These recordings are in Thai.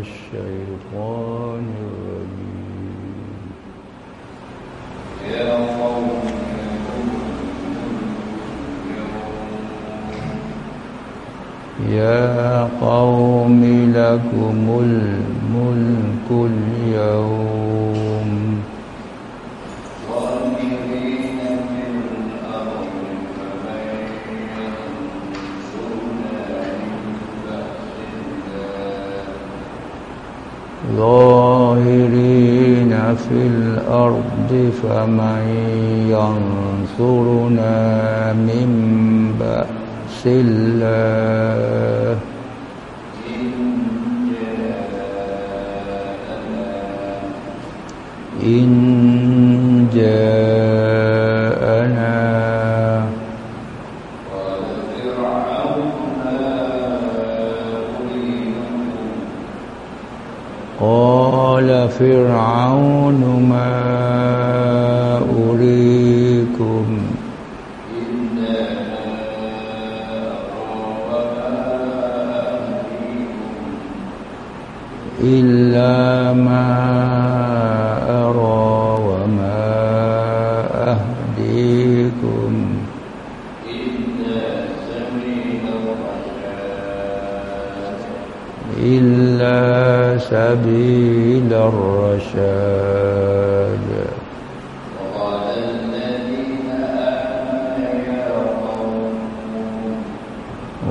الشيطان الرجيم. يا يا قوم لكم الملك اليوم. ظاهرين في الأرض فمن ينصرنا من بأس الله. إن جاءنا قال فرعون ما أريكم؟ إلا ما أرى إلا سبيل الرشاد. وقال الذين آمنوا يا قوم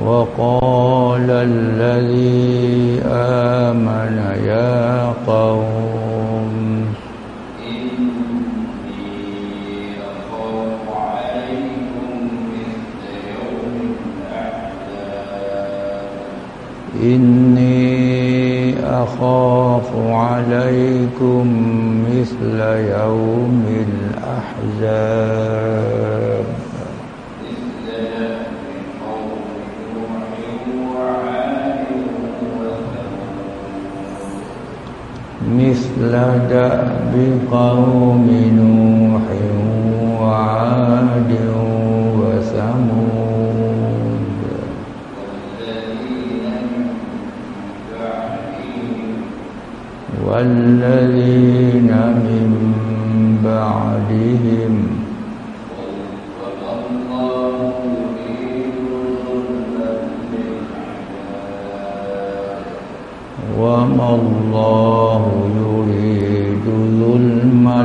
وقال الذي آمن يا قوم إني أخاف عليكم مثل يوم الأحزاب. مثل دأب قوم نوح والذين من بعدهم وما الله يريد ظلما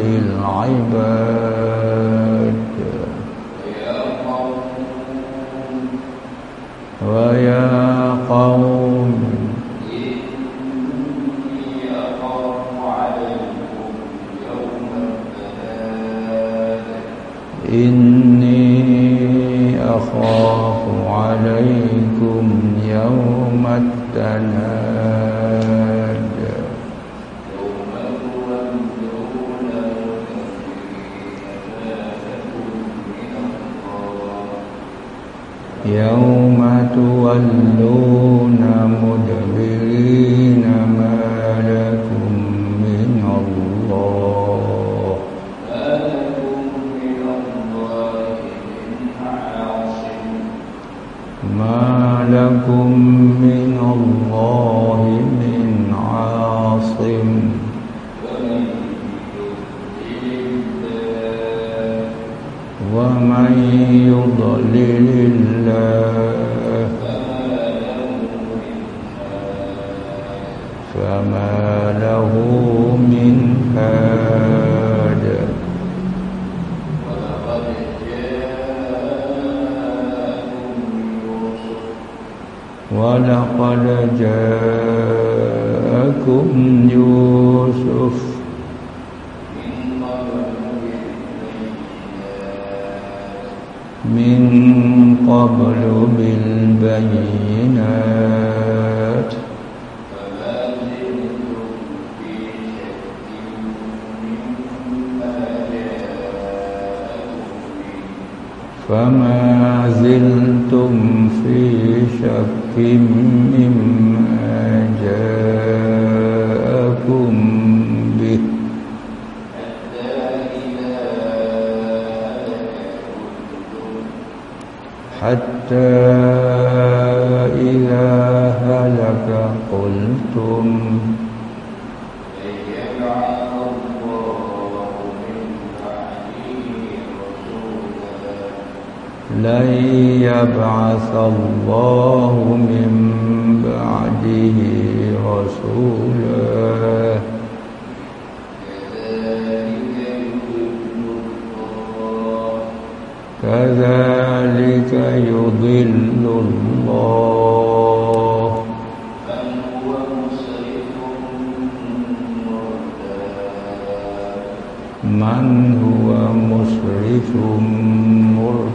للعباد ويا قوم أخاف عليكم يوم التناد يوم تولون مدبرين ما لكم من الله يوم تولون مدبرين ولقد جاءكم يوسف. من قبل بالبينات. وما زلتم في شك مما جاءكم به. حتى إذا هلك قلتم لن يبعث الله من بعده رسولا. كذلك يضل الله. من هو مسرف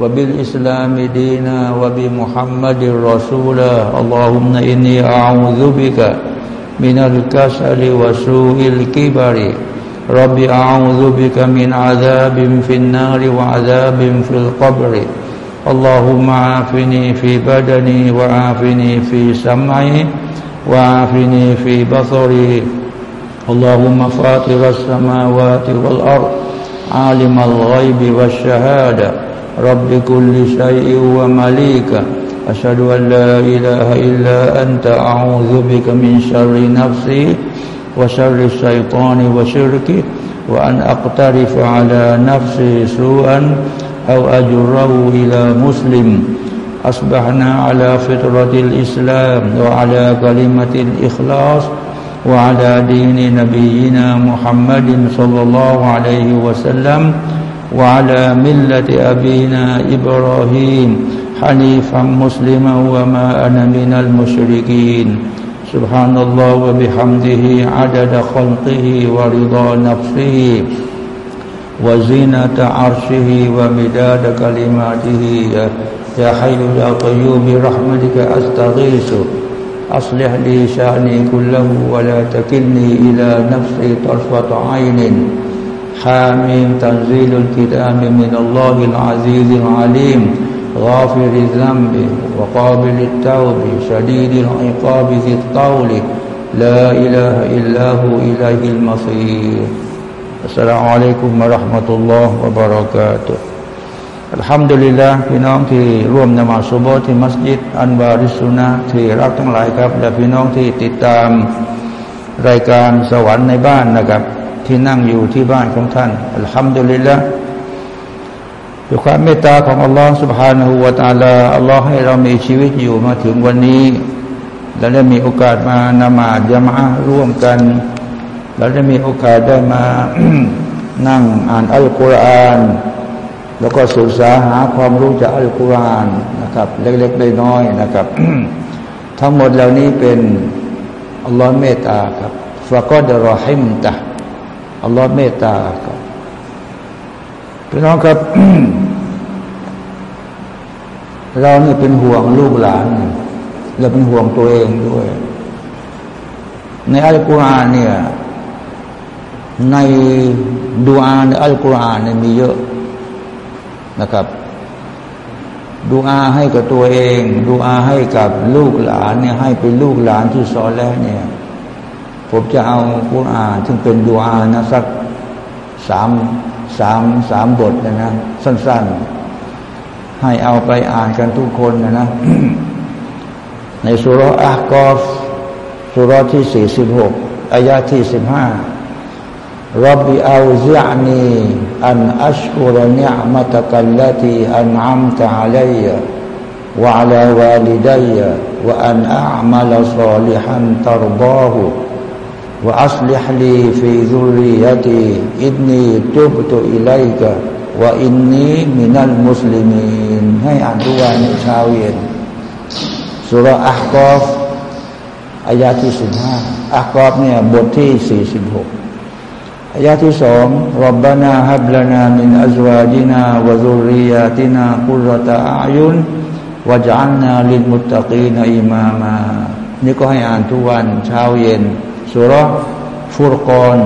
وبالإسلام دينا وبمحمد رسولا اللهم إني أعوذ بك من الكسل وسوء الكبر. رب أعوذ بك من عذاب في النار وعذاب في القبر. اللهم عافني في بدني وعافني في سمعي وعافني في بصري. اللهم فاطر السماوات والأرض عالم الغيب والشهادة. رب كل شيء ومليك. أشهد أن لا إله إلا أنت. أعوذ بك من شر نفسي وشر الشيطان وشركه وأن أقترف على نفسي سوءا أو أجره إلى مسلم. أصبحنا على فطرة الإسلام وعلى كلمة الإخلاص وعلى دين نبينا محمد صلى الله عليه وسلم. وعلى ملة أبينا إبراهيم حنيفا مسلما وما أنا من المشركين. سبحان الله وبحمده عدد خلقه ورضا نفسه وزينة عرشه ومداد كلماته. يا حي يا قيوم برحمتك أستغيث. أصلح لي شأني كله ولا تكلني إلى نفسي طرفة عين. حاميم تنزيل الكتاب من الله العزيز العليم غافر الذنب وقابل التوب شديد العقاب ذي الطول لا إله إلا هو إليه المصير السلام عليكم ورحمة الله وبركاته الحمد لله พี่น้องที่ร่วมนมาสุโบที่มัสยิดอันบาริสุนะที่รักทั้งหลายครับและพี่น้องที่ติดตามรายการสวรรค์ในบ้านนะครับ ที่นั่งอยู่ที่บ้านของท่านอัลฮัมดุลิลละด้วยความเมตตาของอัลลอฮ์ سبحانه และ تعالى อัลลอฮ์ให้เรามีชีวิตอยู่มาถึงวันนี้ และได้มีโอกาสมานมาดยามะร่วมกัน และได้มีโอกาสได้มานั่งอ่านอัลกุรอาน แล้วก็ศึกษาหาความรู้จากอัลกุรอานนะครับ เล็กๆน้อยๆนะครับ ทั้งหมดเหล่านี้เป็นอัลลอฮ์เมตตาครับฟะกอดรอฮิมตะ อัลลอฮ์เมตตาครับพี่น้องครับ เรานี่เป็นห่วงลูกหลานเราเป็นห่วงตัวเองด้วย ในอัลกุรอานเนี่ย ในดูอาในอัลกุรอานเนี่ยมีเยอะนะครับดูอาให้กับตัวเอง ดูอาให้กับลูกหลานเนี่ยให้เป็นลูกหลานที่สอนแล้วเนี่ย ผมจะเอากุรอานซึ่งเป็นดูอานะสักสามสามสามบทนะนะสั้นๆ ให้เอาไปอ่านกันทุกคนนะนะ ในสุรอะกอฟสุรที่สี่สิบหกอายาที่สิบห้ารับบิอาซิอานีอันอัชกุรเนียมตะกัลลตีอันอัมตะอัลัย وعلى والدي وأن أعمل صالحا ترضاه وأصلح لي في ذريتي إني تبت إليك وإني من المسلمين ให้อ่านทุกวันเช้าเย็นสุรอัคกอฟอายาที่สิบห้าอัคกอฟเนี่ยบทที่สี่สิบหกอายาที่สองรับบานาฮับลานามินอัจวาจินาวะซุริยาตินาคุรตะอายุนวะจันนาลินมุตตะกีนอิมามา นี่ก็ให้อ่านทุกวันเช้าเย็น สุรฟุรกร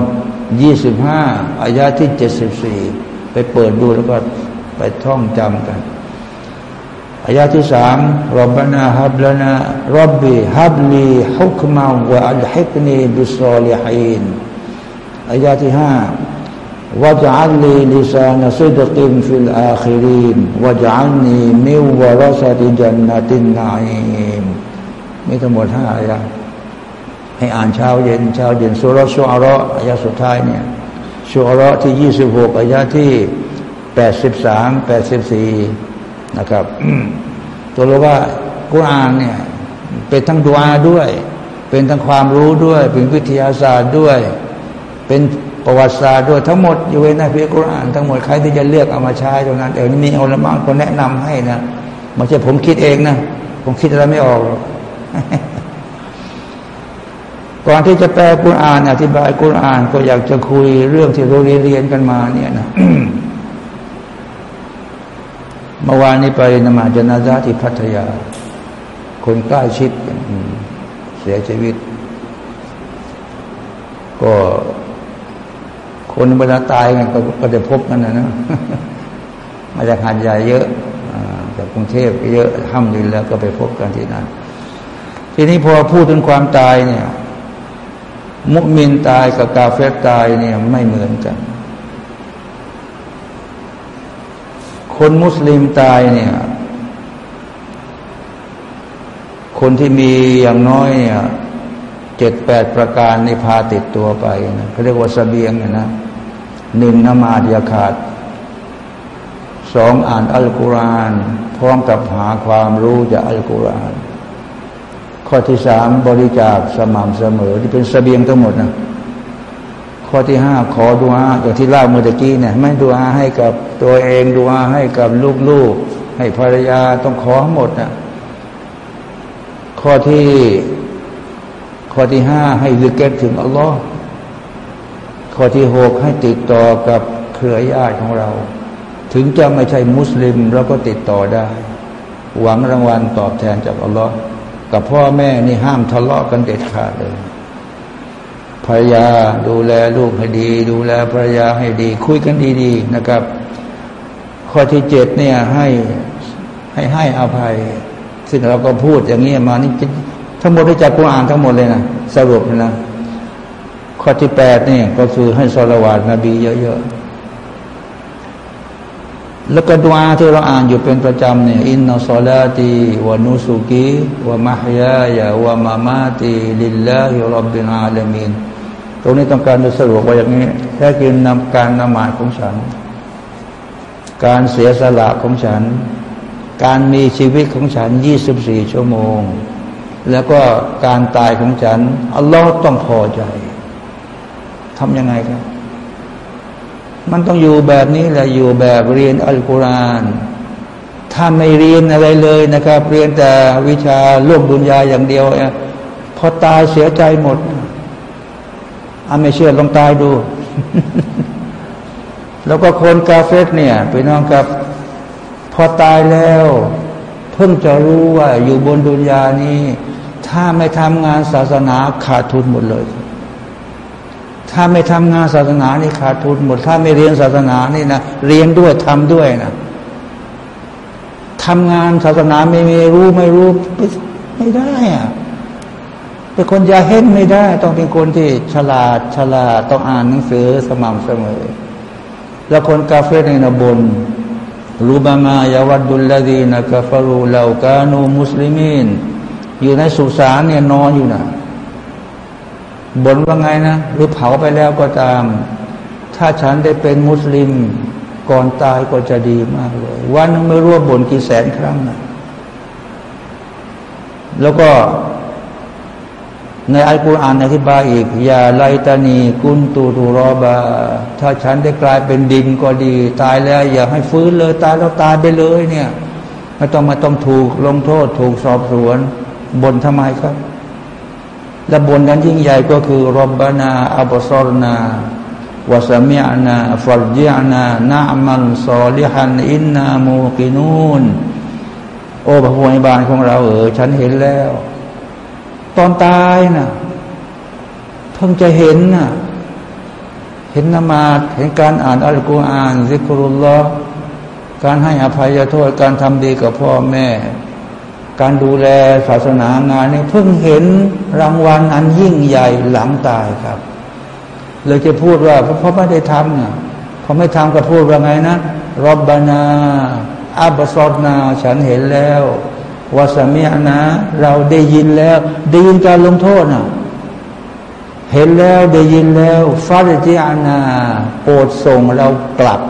ยี่สิบห้าอายาที่เจ็ดสิบสี่ไปเปิดดูแล้วก็ไปท่องจำกันอายาที่สามรับบนาฮับลนารับบีฮับลีฮุกมาวะอัลฮิกนีบิสซอลิฮีนอายาที่ห้าواجعل لي لسان صدق في الآخرين واجعلني من ورثة جنة النعيمมีทั้งหมดห้าอายา ให้อ่านเช้าเย็นเช้าเย็นสุรชูอาระอายาสุดท้ายเนี่ยชูอาระที่ยี่สิบหกอายาที่แปดสิบสามแปดสิบสี่นะครับตัวเราว่ากุรอานเนี่ยเป็นทั้งดูอาด้วย เป็นทั้งความรู้ด้วย เป็นวิทยาศาสตร์ด้วย เป็นประวัติศาสตร์ด้วยทั้งหมดอยู่ในพิกุรอานทั้งหมดใครที่จะเลือกเอามาใช้ตรงนั้นเดี๋ยวนี้มีอัลมาคนแนะนำให้นะไม่ใช่ผมคิดเองนะผมคิดอะไรไม่ออก ก่อนที่จะแปลกุรอานอธิบายกุรอานก็อยากจะคุยเรื่องที่เราเรียนกันมาเนี่ยนะเมื่อวานนี้ไปนมาจนาซาที่พัทยา คนใกล้ชิดเสียชีวิต ก็คนเวลาตายกันก็จะพบกันนะนะมาจากหาดใหญ่เยอะจากกรุงเทพเยอะห้ามดินแล้วก็ไปพบกันที่นั่นทีนี้พอพูดถึงความตายเนี่ย มุมินตายกับกาเฟตตายเนี่ยไม่เหมือนกัน คนมุสลิมตายเนี่ย คนที่มีอย่างน้อยเนี่ยเจ็ดแปดประการในพาติดตัวไปนะเขาเรียกว่าสเสบียงนะหนึ่งนมาดยาขาดสองอ่านอัลกุรอานพร้อมกับหาความรู้จากอัลกุรอาน ข้อที่สามบริจาคสม่ำเสมอที่เป็นสเสบียงทั้งหมดนะข้อที่ห้าขอดูอาอย่างที่เล่าเมื่อกี้เนี่ยไม่ดูอาให้กับตัวเองดูอาให้กับลูกๆ ให้ภรรยาต้องขอหมดนะข้อที่ข้อที่ห้าให้ลึกเก็ตถึงอัลลอฮ์ข้อที่หกให้ติดต่อกับเครือญาติของเรา ถึงจะไม่ใช่มุสลิมเราก็ติดต่อได้ หวังรางวัลตอบแทนจากอัลลอฮ์ กับพ่อแม่นี่ห้ามทะเลาะกันเด็ดขาดเลยภรรยาดูแลลูกให้ดี ดูแลภรรยาให้ดี คุยกันดีๆนะครับ ข้อที่เจ็ดเนี่ยให้ให้ให้อภัย ซึ่งเราก็พูดอย่างนี้มานี่ทั้งหมดที่จากกุรอานทั้งหมดเลยนะสรุปนะข้อที่แปดเนี่ยก็คือให้สละวาดนบีเยอะๆ แล้วก็ดวาที่เราอ่านอยู่เป็นประจำเนี่ยอินนัสลาตีวานุสุกีวะมะฮยายะวะมามาตีลิลลาฮิรับบินอาลามีนตรงนี้ต้องการจะสรุปว่าอย่างนี้แท้จริงนำการนมาดของฉัน การเสียสละของฉัน การมีชีวิตของฉันยี่สิบสี่ชั่วโมง แล้วก็การตายของฉันอัลลอฮ์ต้องพอใจทำยังไงครับ มันต้องอยู่แบบนี้แหละอยู่แบบเรียนอัลกุรอานถ้าไม่เรียนอะไรเลยนะครับ เรียนแต่วิชาโลกดุนยาอย่างเดียวพอตายเสียใจหมดอาไม่เชื่อลองตายดู แล้วก็คนกาเฟสเนี่ยไปน้องกับ พอตายแล้ว เพิ่งจะรู้ว่าอยู่บนดุนยานี้ ถ้าไม่ทำงานศาสนาขาดทุนหมดเลย ถ้าไม่ทำงานศาสนานี่ขาดทุนหมด ถ้าไม่เรียนศาสนานี่นะเรียนด้วยทำด้วยนะทำงานศาสนาไม่มีรู้ไม่รู้ไม่ได้อะเป็นคนยาเห็นไม่ได้ ต้องเป็นคนที่ฉลาดฉลาดต้องอ่านหนังสือสม่ำเสมอ แล้วคนกาเฟ่ในนบนรูบามายาวัดดุลลาดีนะกาฟารูเลากานูมุสลิมินอยู่ในสุสานเนี่ยนอนอยู่นะ บนว่าไงนะหรือเผาไปแล้วก็ตาม ถ้าฉันได้เป็นมุสลิม ก่อนตายก็จะดีมากเลย วันนึงไม่รู้ว่าบ่นกี่แสนครั้งนะแล้วก็ในอัลกุรอานอธิบายอีกอย่าไลตานีกุนตูตูรอบา ถ้าฉันได้กลายเป็นดินก็ดี ตายแล้ว อย่าให้ฟื้นเลยตายแล้วตายไปเลยเนี่ยไม่ต้องมาต้องถูกลงโทษ ถูกสอบสวนบนทำไมครับ และบนนั้นยิ่งใหญ่ก็คือรบบานาอับซอรนาวาสมียนาฟัลจิอานานามันซอลิฮันอินนามูกินูนโอ้พระผู้ใบานของเราเออฉันเห็นแล้ว ตอนตายนะ่ะเพิ่งจะเห็นน่ะเห็นนมาดเห็นการอ่านอัลกุรอานซิกรุลลอฮ์การให้อภัยโทษการทำดีกับพ่อแม่ การดูแลศาสนางานเนี่ยเพิ่งเห็นรางวัลอันยิ่งใหญ่หลังตายครับ เลยจะพูดว่าเพราะไม่ได้ทำนะพอไม่ทำก็พูดว่าไงนะรบบานาอับบซอดนาฉันเห็นแล้ววาสมีนะ เราได้ยินแล้ว ได้ยินการลงโทษนะเห็นแล้วได้ยินแล้วฟาริจิอานาโปรดส่งเรากลับ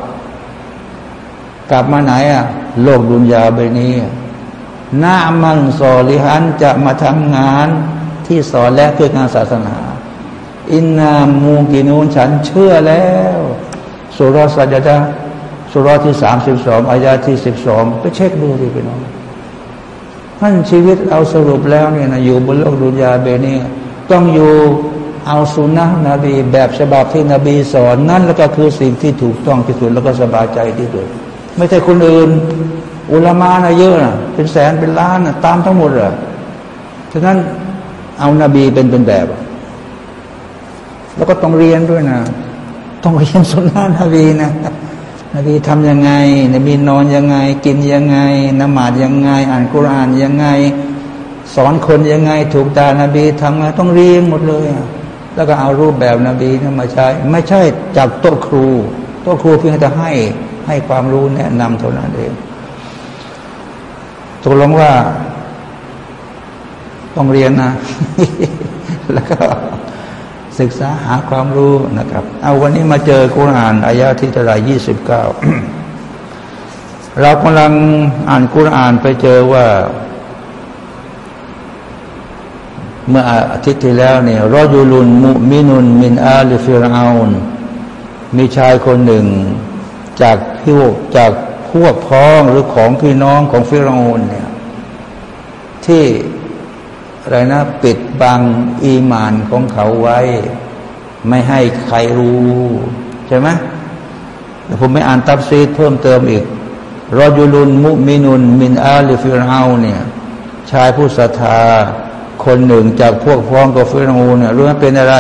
กลับมาไหนอะโลกดุนยาใบนี้ น้ามันสอลิฮันจะมาทำงานที่สอนและเพื่องานศาสนา อินนามูกินูนฉันเชื่อแล้วสุรสัจจะสุรที่สามสิบสองอายาที่สิบสองไปเช็คดูดิพี่น้องท่านชีวิตเอาสรุปแล้วเนี่ยนะอยู่บนโลกดุนยาเบนี้ต้องอยู่เอาสุนนะนบีแบบฉบับที่นบีสอนนั่นแล้วก็คือสิ่งที่ถูกต้องที่สุดแล้วก็สบายใจที่สุด ไม่ใช่คนอื่น อุลามานะเยอะนะเป็นแสนเป็นล้านนะตามทั้งหมดเลยฉะนั้นเอานาบีเป็นเป็นแบบ แล้วก็ต้องเรียนด้วยนะ ต้องเรียนสุนนะนบีนะนบีทำยังไง นบีนอนยังไง กินยังไงนมาดยังไง อ่านกุรานยังไง สอนคนยังไง ถูกตานบีทำไงต้องเรียนหมดเลยแล้วก็เอารูปแบบนบีนี่มาใช้ ไม่ใช่จากโต๊ะครูโต๊ะครูเพียงแต่ให้ให้ความรู้แนะนำเท่านั้นเอง ตกลงว่า ต้องเรียนนะ แล้วก็ศึกษาหาความรู้นะครับ เอาวันนี้มาเจอกุรอานอายาที่เท่าไรยี่สิบเก้าเรากำลังอ่านกุรอานไปเจอว่า เมื่ออาทิตย์ที่แล้วเนี่ยرجل مؤمن من آل فرعونมีชายคนหนึ่งจากพิวจาก พวกพ้องหรือของพี่น้องของฟิรเอาน์เนี่ยที่อะไรนะปิดบังอีมานของเขาไว้ ไม่ให้ใครรู้ ใช่ไหมแต่ผมไม่อ่านตัฟซีรเพิ่มเติมอีกرجل مؤمن من آل فرعونเนี่ยชายผู้ศรัทธาคนหนึ่งจากพวกพ้องกับฟิรเอาเนี่ยรู้ไหมเป็นอะไร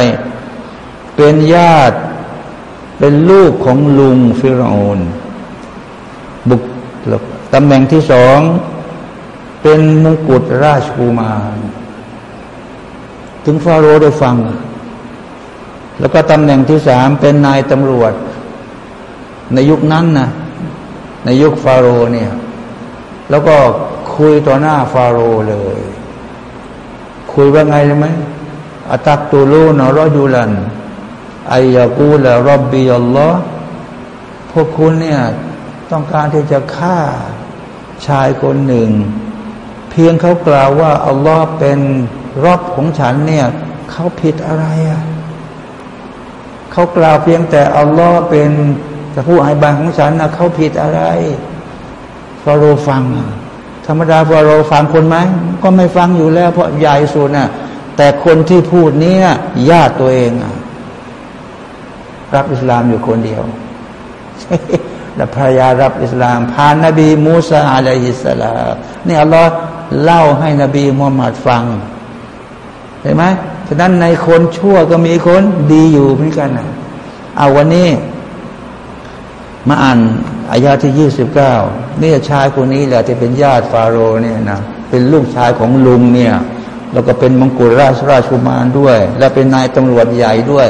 เป็นญาติ เป็นลูกของลุงฟิรเอา บุกตำแหน่งที่สอง เป็นมงกุฎราชกุมาร ถึงฟาโรห์ได้ฟัง แล้วก็ตำแหน่งที่สามเป็นนายตำรวจ ในยุคนั้นนะในยุคฟาโรห์เนี่ย แล้วก็คุยต่อหน้าฟาโรห์เลย คุยว่าไงเลยไหมอัตักตูลูนอรอยูลันไอยากูละรบบีอัลลอฮ์พวกคุณเนี่ย ต้องการที่จะฆ่าชายคนหนึ่ง เพียงเขากล่าวว่าอัลลอฮ์เป็นรอบของฉันเนี่ยเขาผิดอะไรอะเขากล่าวเพียงแต่อัลลอฮ์เป็นผู้อายบานของฉันนะเขาผิดอะไรฟาโรฟัง ธรรมดาฟาโรฟังคนไหมก็ไม่ฟังอยู่แล้ว เพราะใหญ่สุดน่ะ แต่คนที่พูดนี้ญาติตัวเองอะรับอิสลามอยู่คนเดียว และภรรยารับอิสลามพานนบีมูซาอะลัยฮิสสลามนี่อัลลอฮ์เล่าให้นบีมุฮัมมัดฟังเห็นไหมฉะนั้นในคนชั่วก็มีคนดีอยู่เหมือนกันนะเอาวันนี้ มาอ่านอายาที่ยี่สิบเก้านี่ชายคนนี้แหละที่เป็นญาติฟาโรห์เนี่ยนะเป็นลูกชายของลุงเนี่ยแล้วก็เป็นมงกุฎราชราชุมานด้วย และเป็นนายตำรวจใหญ่ด้วย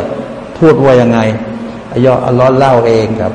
พูดว่ายังไงอายะอัลลอฮ์เล่าเองครับ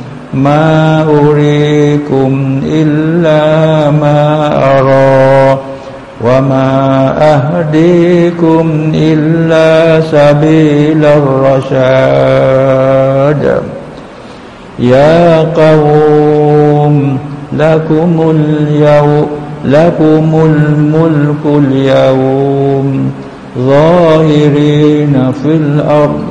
ما أريكم إلا ما أرى وما أهديكم إلا سبيل الرشاد. يا قوم لكم اليوم لكم الملك اليوم. ظاهرين في الأرض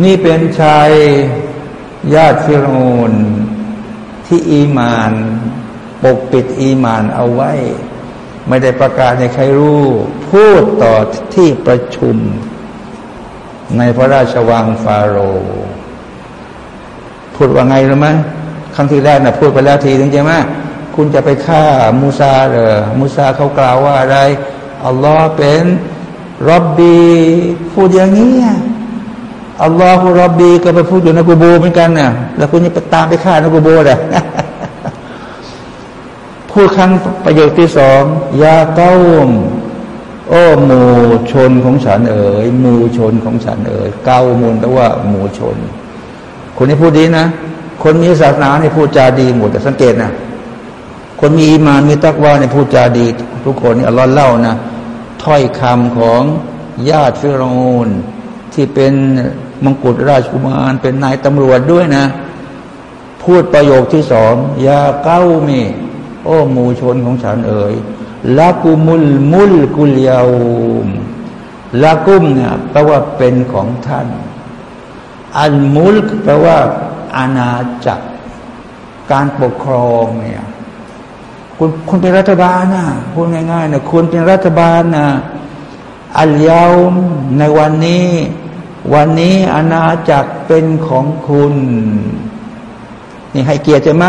นี่เป็นชายญาติฟิรูนที่อีมาน ปกปิดอีมานเอาไว้ ไม่ได้ประกาศให้ใครรู้ พูดต่อที่ประชุม ในพระราชวังฟาโรพูดว่าไงรู้ไหมครั้งที่แรกนะพูดไปแล้วทีนึงใช่ไหมคุณจะไปฆ่ามูซาเหรอมูซาเขากล่าวว่าอะไรอัลลอฮ์เป็นรับบีพูดอย่างนี้ อัลลอฮฺรับบีก็ไปพูดอยู่ในกูโบเหมือนกันเนี่ยแล้วคุณจะไปตามไปฆ่าในกูโบเลยพูดครั้งประโยคที่สองยาเก้าโอ้หมู่ชนของฉันเอ๋ยหมู่ชนของฉันเอ๋ยเก้ามูลแปลว่าหมู่ชน คนนี้พูดดีนะ คนมีศาสนาเนี่ยพูดจาดีหมดแต่สังเกตนะคนมีอีมานมีตักวาเนี่ยพูดจาดี ทุกคนนี่อัลลอฮ์เล่านะถ้อยคำของญาติฟิรูน ที่เป็นมงกุฎราชกุมารเป็นนายตำรวจด้วยนะ พูดประโยคที่สองยาเก้ามี โอ้หมู่ชนของฉันเอ๋ยลากุมุลมุลกุลยาวมลากุมเนี่ยแปลว่าเป็นของท่าน อันมุลแปลว่า อาณาจักร การปกครองเนี่ยคุณคุณเป็นรัฐบาลนะพูดง่ายๆนะคุณเป็นรัฐบาลนะอัลยาวในวันนี้ วันนี้อาณาจักรเป็นของคุณ นี่ให้เกียรติใช่ไหม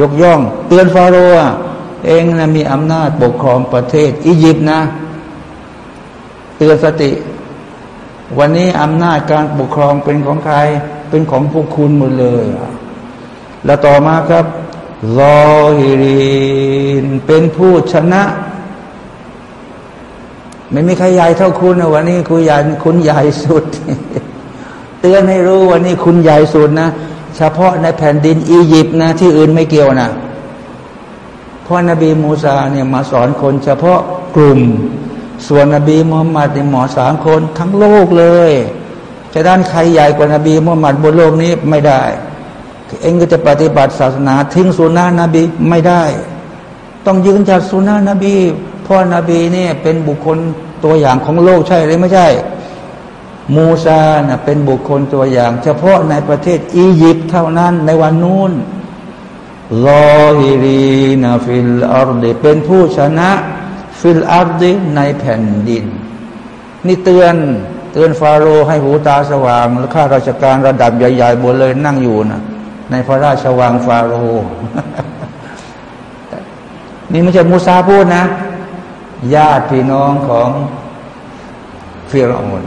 ยกย่อง เตือนฟาโรห์เองนะมีอำนาจปกครองประเทศ อียิปต์นะ เตือนสติ วันนี้อำนาจการปกครองเป็นของใคร เป็นของพวกคุณหมดเลย แล้วต่อมาครับรอฮิรินเป็นผู้ชนะ ไม่มีใครใหญ่เท่าคุณนะวันนี้คุณใหญ่คุณใหญ่สุด เตือนให้รู้วันนี้คุณใหญ่สุดนะเฉพาะในแผ่นดินอียิปต์นะที่อื่นไม่เกี่ยวนะเพราะนบีมูซาเนี่ยมาสอนคนเฉพาะกลุ่ม ส่วนนบีมุฮัมมัดเนี่ยหมอสามคนทั้งโลกเลยจะด้านใครใหญ่กว่านบีมุฮัมมัดบนโลกนี้ไม่ได้ เองก็จะปฏิบัติศาสนาทิ้งสุนนะนบีไม่ได้ ต้องยืนจากสุนนะนบี เพราะนบีเนี่ยเป็นบุคคลตัวอย่างของโลกใช่หรือไม่ใช่ มูซานะเป็นบุคคลตัวอย่าง เฉพาะในประเทศอียิปต์เท่านั้นในวันนู้นظاهر ين في الأرضเป็นผู้ชนะفي الأرضในแผ่นดิน นี่เตือนเตือนฟาโรห์ให้หูตาสว่างและข้าราชการระดับใหญ่ๆบนเลยนั่งอยู่นะในพระราชวังฟาโรห์นี่ไม่ใช่มูซาพูดนะ ญาติพี่น้องของฟิรอน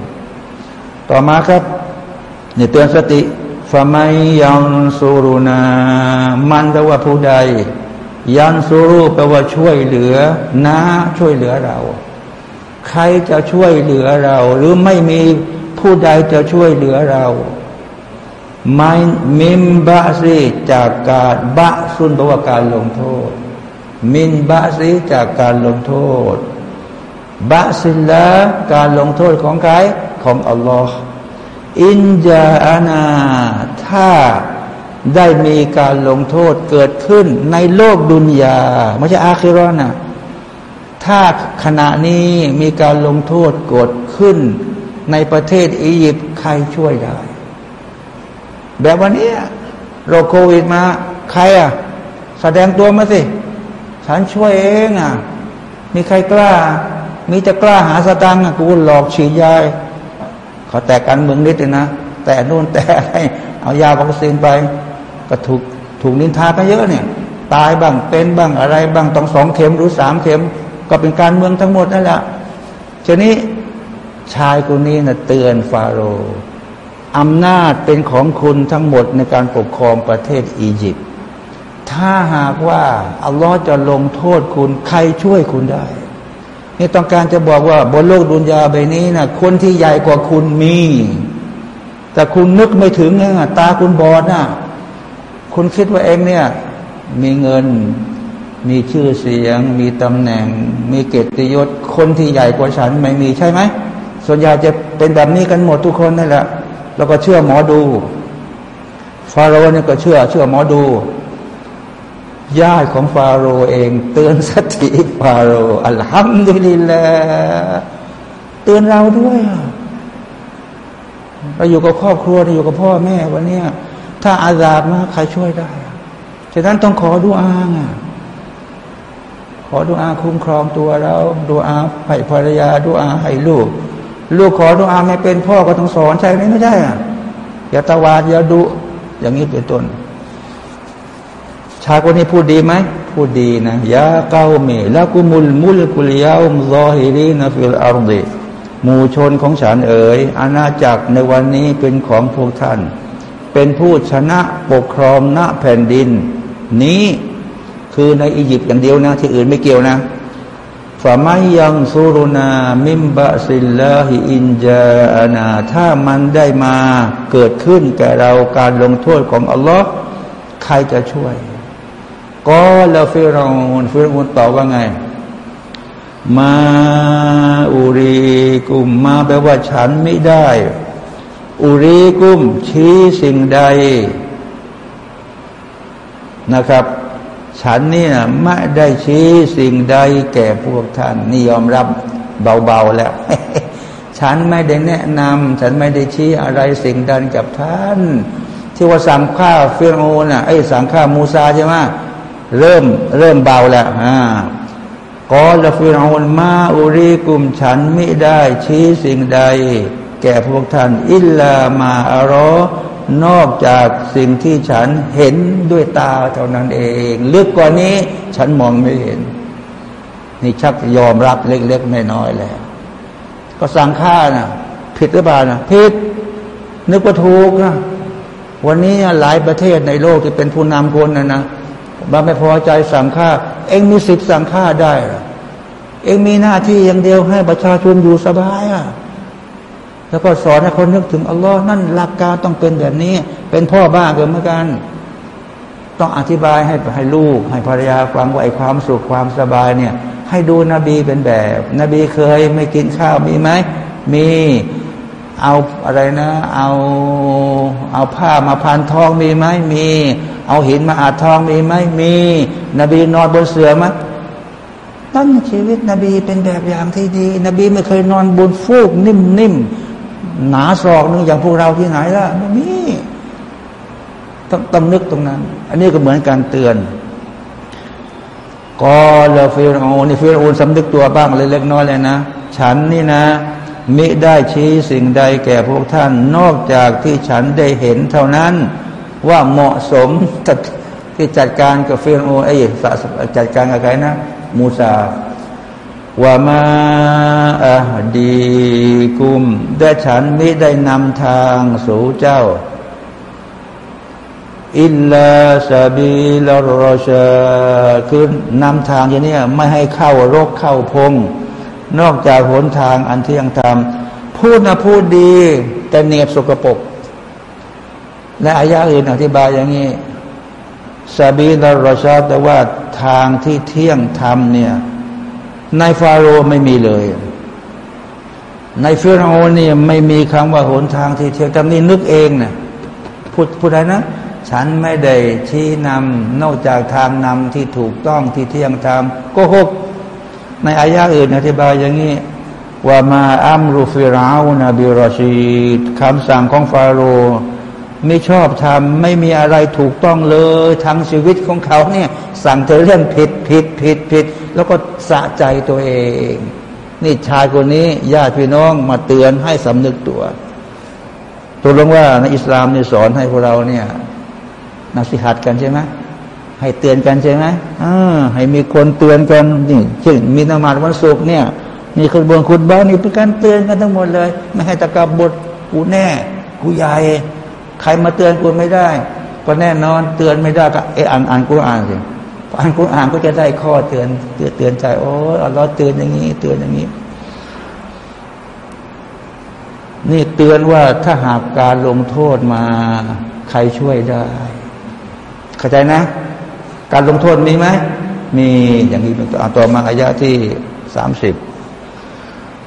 ต่อมาครับนี่เตือนสติฟาไมยังสูรุนา มันแปลว่าผู้ใด ยันสูรุแปลว่าช่วยเหลือนาช่วยเหลือเรา ใครจะช่วยเหลือเรา หรือไม่มีผู้ใดจะช่วยเหลือเราไม่มิมบาซีจากการบะสุนแปลว่าการลงโทษ มินบะซีจากการลงโทษบะสิลละการลงโทษของใครของอัลลอฮ์อินจาอานาถ้าได้มีการลงโทษเกิดขึ้นในโลกดุนยาไม่ใช่อาคิรอนะถ้าขณะนี้มีการลงโทษเกิดขึ้น ในประเทศอียิปต์ใครช่วยได้ แบบวันนี้โรคโควิดมา ใครอะ แสดงตัวมาสิ ฉันช่วยเองอะ มีใครกล้า มีจะกล้าหาสตังค์กูหลอกฉีดยาเขาแต่กันเมืองนิดเลยนะ แต่นู่นแต่ให้เอายาวัคซีนไป ก็ถูกถูกนินทากันเยอะเนี่ย ตายบ้างเป็นบ้างอะไรบ้างต้องสองเข็มหรือสามเข็ม ก็เป็นการเมืองทั้งหมดนั่นแหละทีนี้ชายคนนี้น่ะเตือนฟาโรห์อำนาจเป็นของคุณทั้งหมดในการปกครองประเทศอียิปต์ ถ้าหากว่าอัลลอฮ์จะลงโทษคุณใครช่วยคุณได้ นี่ต้องการจะบอกว่าบนโลกดุนยาใบนี้นะคนที่ใหญ่กว่าคุณมี แต่คุณนึกไม่ถึงนะตาคุณบอดนะคุณคิดว่าเองเนี่ย มีเงิน มีชื่อเสียง มีตำแหน่ง มีเกียรติยศ คนที่ใหญ่กว่าฉันไม่มีใช่ไหม ส่วนใหญ่จะเป็นแบบนี้กันหมดทุกคนนั่นแหละ แล้วก็เชื่อหมอดู ฟาโรห์เนี่ยก็เชื่อ เชื่อหมอดู ญาติของฟาโรห์เอง เตือนสติฟาโรห์อัลฮัมดุลิลละเตือนเราด้วยเราอยู่กับครอบครัวอยู่กับพ่อแม่วันนี้ถ้าอาซาบมาใครช่วยได้ฉะนั้นต้องขอดูอาไงขอดูอาคุ้มครองตัวเราดูอาให้ภรรยาดูอาให้ลูก ลูกขอดูอาไม่เป็นพ่อก็ต้องสอนใช่ไหมไม่ได้อะอย่าตวาดอย่าดุอย่างนี้เป็นต้น ชายคนนี้พูดดีไหมพูดดีนะيا قوم لكم الملك اليوم ظاهرين في الأرضหมู่ชนของฉันเอ๋ยอาณาจักรในวันนี้เป็นของพวกท่าน เป็นผู้ชนะปกครองณแผ่นดิน นี้คือในอียิปต์อย่างเดียวนะที่อื่นไม่เกี่ยวนะฝาไม่ยังซูรุนามิมบะสิลลาฮิอินจาอานา ถ้ามันได้มาเกิดขึ้นแก่เราการลงโทษของอัลลอฮ์ใครจะช่วย ก็แล้วฟิรอนฟิรอนตอบว่าไง มาอุรีกุมมาแปลว่าฉันไม่ได้ อุรีกุมชี้สิ่งใดนะครับ ฉันนี่นะไม่ได้ชี้สิ่งใดแก่พวกท่านนี่ยอมรับเบาๆแล้วฉันไม่ได้แนะนำฉันไม่ได้ชี้อะไรสิ่งใดกับท่าน ที่ว่าสั่งฆ่าฟิรโอน่ะไอ้สั่งฆ่ามูซาใช่ไหม เริ่มเริ่มเบาแล้วอ่ากอลฟิรอนมาอุรีกุมฉันไม่ได้ชี้สิ่งใด แก่พวกท่าน อิลลามาอารอนอกจากสิ่งที่ฉันเห็นด้วยตาเท่านั้นเอง ลึกกว่านี้ฉันมองไม่เห็น นี่ชักยอมรับเล็กๆน้อยๆแล้ว ก็สั่งฆ่านะผิดหรือเปล่านะผิด นึกว่าถูกนะวันนี้หลายประเทศในโลกที่เป็นผู้นำคนนะนะ บาไม่พอใจสั่งฆ่า เองมีสิทธิ์สั่งฆ่าได้หรอเองมีหน้าที่อย่างเดียวให้ประชาชนอยู่สบายอะแล้วก็สอนให้คนนึกถึงอัลลอฮ์นั่นหลักการต้องเป็นแบบนี้ เป็นพ่อบ้าเกินเหมือนกัน ต้องอธิบายให้ให้ลูก ให้ภรรยาฟังว่าไอ้ความสุขความสบายเนี่ย ให้ดูนบีเป็นแบบ นบีเคยไม่กินข้าวมีไหมมีเอาอะไรนะ เอาเอาผ้ามาพันทองมีไหมมี เอาหินมาอาทองมีไหมมี นบีนอนบนเสือไหมนั่นชีวิตนบีเป็นแบบอย่างที่ดี นบีไม่เคยนอนบนฟูกนิ่มๆหนาศอกนึงอย่างพวกเราที่ไหนล่ะไม่มีต้องต้องนึกตรงนั้น อันนี้ก็เหมือนการเตือนกอลฟิรโอนี่ฟิรโอนสำนึกตัวบ้างเล็กๆน้อยเลยนะ ฉันนี่นะ มิได้ชี้สิ่งใดแก่พวกท่าน นอกจากที่ฉันได้เห็นเท่านั้น ว่าเหมาะสมที่จัดการกับฟิรโอไอ้จัดการกับใครนะมูซาว่ามาอาดีกุมได้ฉันไม่ได้นำทางสู่เจ้า อิลลาซาบิลรอชาคือนำทางอย่างนี้ไม่ให้เข้ารกเข้าพง นอกจากหนทางอันเที่ยงธรรม พูดนะพูดดี แต่เนียบสกปรก และอายะอื่นอธิบายอย่างนี้ซาบีลารชาแต่ว่าทางที่เที่ยงธรรมเนี่ยในฟาโรไม่มีเลย ในฟิรโอเนี่ยไม่มีคำว่าหนทางที่เที่ยงธรรมนี่นึกเองนะพูดพูดอะไรนะ ฉันไม่ได้ชี้นำนอกจากทางนำที่ถูกต้องที่เที่ยงธรรมก็หกในอายะอื่นอธิบายอย่างนี้ว่ามาอัมรุฟิราวนบิรอชีดคำสั่งของฟาโร ไม่ชอบทำไม่มีอะไรถูกต้องเลยทั้งชีวิตของเขาเนี่ย สั่งแต่เรื่องผิดผิดผิดผิด แล้วก็สะใจตัวเอง นี่ชายคนนี้ญาติพี่น้องมาเตือนให้สำนึกตัวตัวลงว่าในอิสลามเนี่ยสอนให้พวกเราเนี่ยนักสิหัดกันใช่ไหมให้เตือนกันใช่ไหมอ่าให้มีคนเตือนกันนี่เช่นมีนมาดวันศุกร์เนี่ย มีคนบนคุณบ้านนี่เป็นการเตือนกันทั้งหมดเลย ไม่ให้ตะกับบทกูแน่กูใหญ่ ใครมาเตือนกูไม่ได้ ก็แน่นอนเตือนไม่ได้ก็เอออ่านอ่านกูอ่านสิอ่านกูอ่านก็จะได้ข้อเตือนเตือนเตือนใจโอ้อัลลอฮ์เตือนอย่างนี้ เตือนอย่างนี้ นี่เตือนว่าถ้าหากการลงโทษมา ใครช่วยได้ เข้าใจนะ การลงโทษมีไหมมีอย่างนี้เป็นตัวต่อมาอายะที่สามสิบ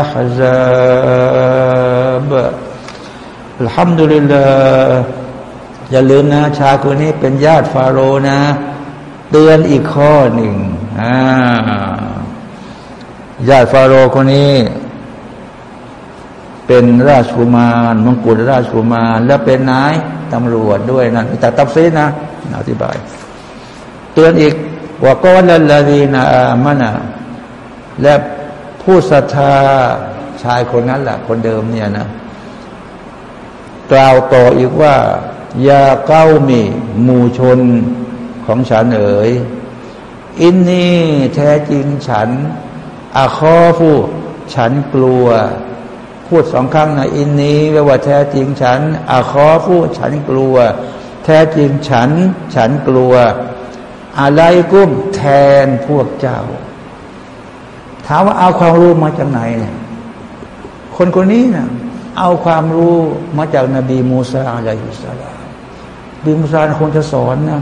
أحزاب الحمد لله อย่าลืมนะ ชาคนนี้เป็นญาติฟาโรนะ เตือนอีกข้อหนึ่งญาติฟาโรคนนี้ เป็นราชกุมารมงกุฎราชกุมารและเป็นนายตำรวจด้วยนั่นแต่ตับซีนะอธิบาย เตือนอีกว่าก้อนละลีนาอามานะและ ผู้ศรัทธาชายคนนั้นแหละคนเดิมเนี่ยนะ กล่าวต่ออีกว่ายาเก้ามีหมู่ชนของฉันเอ๋ยอินนี่แท้จริงฉันอาคอผู้ฉันกลัว พูดสองครั้งนะอินนี้แปลว่าแท้จริงฉันอาคอผู้ฉันกลัว แท้จริงฉัน ฉันกลัว อะไรกุ้มแทนพวกเจ้า ถามว่าเอาความรู้มาจากไหนเนี่ยคนคนนี้นะเอาความรู้มาจากนบีมูซาอะลัยฮิสสลามบีมูซาคงจะสอนนะ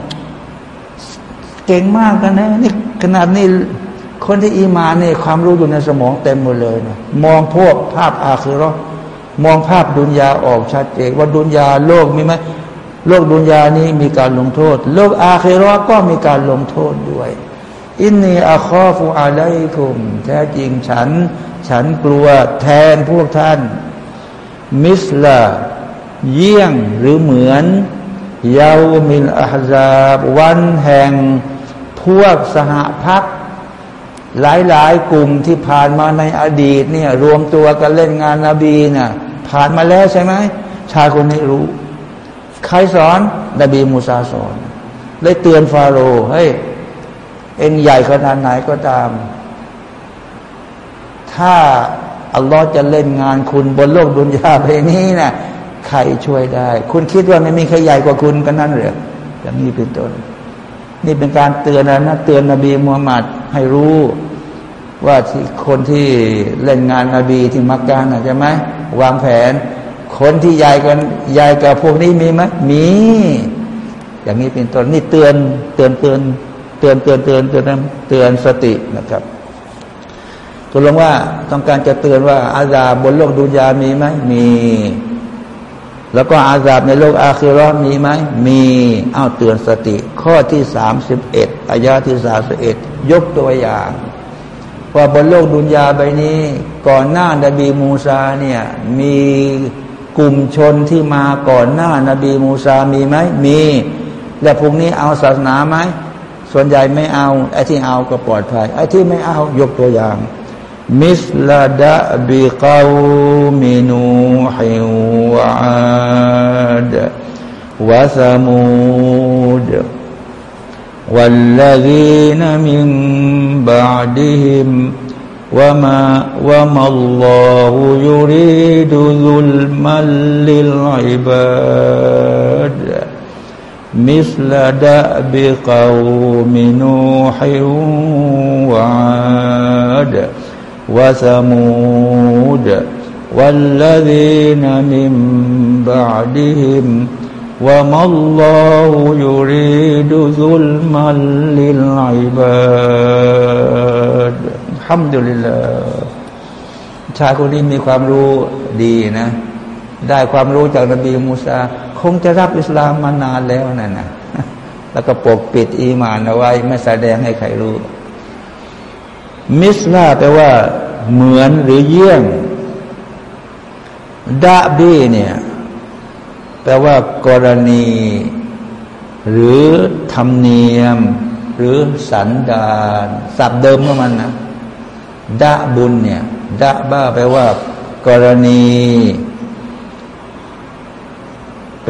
เก่งมากกันนะนี่ขนาดนี้คนที่อีมาเนี่ยความรู้อยู่ในสมองเต็มหมดเลยนะมองพวกภาพอาคือรอมองภาพดุนยาออกชัดเจนว่าดุนยาโลกมีไหมโลกดุนยานี้มีการลงโทษ โลกอาคือรอก็มีการลงโทษด้วย อินนีอาคอฟูอาไลคุม แท้จริงฉัน ฉันกลัวแทนพวกท่าน มิสลาเยี่ยงหรือเหมือนยาวมินอาซาบวันแห่งพวกสหพักหลายหลายกลุ่มที่ผ่านมาในอดีตเนี่ยรวมตัวกันเล่นงานนาบีน่ะผ่านมาแล้วใช่ไหมชายคนนี้รู้ ใครสอนนบีมูซาสอนเลยเตือนฟาโรห์เฮ้ย เองใหญ่ขนาดไหนก็ตาม ถ้าอัลลอฮ์จะเล่นงานคุณบนโลกดุนยาเพนี้นะ่ะใครช่วยได้ คุณคิดว่าไม่มีใครใหญ่กว่าคุณกันนั่นหรืออย่างนี้เป็นต้น นี่เป็นการเตือนนะ เตือนนบีมูฮัมมัดให้รู้ว่าที่คนที่เล่นงานนาบีที่มักกะนะใช่ไหมวางแผน คนที่ใหญ่กันใหญ่กับพวกนี้มีไหมมี อย่างนี้เป็นต้นนี่เตือนเตือนเตือน เตือนเตือนเตือนเตือนเตือนสตินะครับตัวลงว่าต้องการจะเตือนว่า อาซาบบนโลกดุนยามีไหมมี แล้วก็อาซาบในโลกอาคิรอมีไหมมีอ้าวเตือนสติ ข้อที่สามสิบเอ็ดอายาที่สามสิบเอ็ดยกตัวอย่างว่าบนโลกดุนยาใบนี้ ก่อนหน้านบีมูซาเนี่ยมีกลุ่มชนที่มาก่อนหน้านบีมูซามีไหมมี และพวกนี้เอาศาสนาไหม ส่วนใหญ่ไม่เอาไอ้ที่เอาก็ปลอดภัยไอ้ที่ไม่เอายกตัวอย่าง มิสลาดะบิกาวมินูฮิวอาดวะสมูด والذين من بعدهم وما وما الله يريد ظلما للعباد مثل دأب قوم نوح وعاد وثمود والذين من بعدهم وما الله يريد ظلما للعباد الحمد لله ชายคนนี้มีความรู้ดีนะ ได้ความรู้จากนบีมูซา คงจะรับอิสลามมานานแล้วนั่นนะแล้วก็ปกปิดอีมานเอาไว้ ไม่แสดงให้ใครรู้ มิสลาแปลว่า เหมือนหรือเยี่ยงดาบีเนี่ยแปลว่ากรณี หรือธรรมเนียม หรือสันดานสับเดิมของมันนะดะบุญเนี่ยดะบ้าแปลว่า กรณี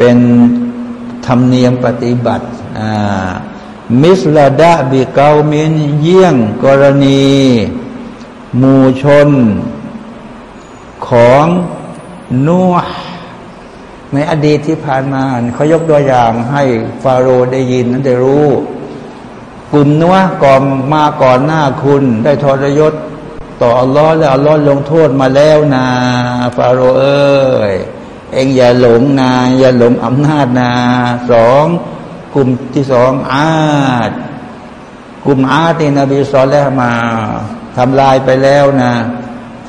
เป็นธรรมเนียมปฏิบัติมิสลาดะบิเกามินเยี่ยงกรณีหมู่ชนของนัวในอดีตที่ผ่านมาเขายกตัวอย่างให้ฟาโรได้ยินนั้นได้รู้ กลุ่มนัวก่อนมาก่อนหน้าคุณ ได้ทรยศ ต่ออัลลอฮ์แล้วอัลลอฮ์ลงโทษมาแล้วนาฟาโรเอ้ย เองอย่าหลงนา อย่าหลงอำนาจนาสองกลุ่มที่สองอาดกลุ่มอาตีนบีสอนแล้วมาทำลายไปแล้วนะ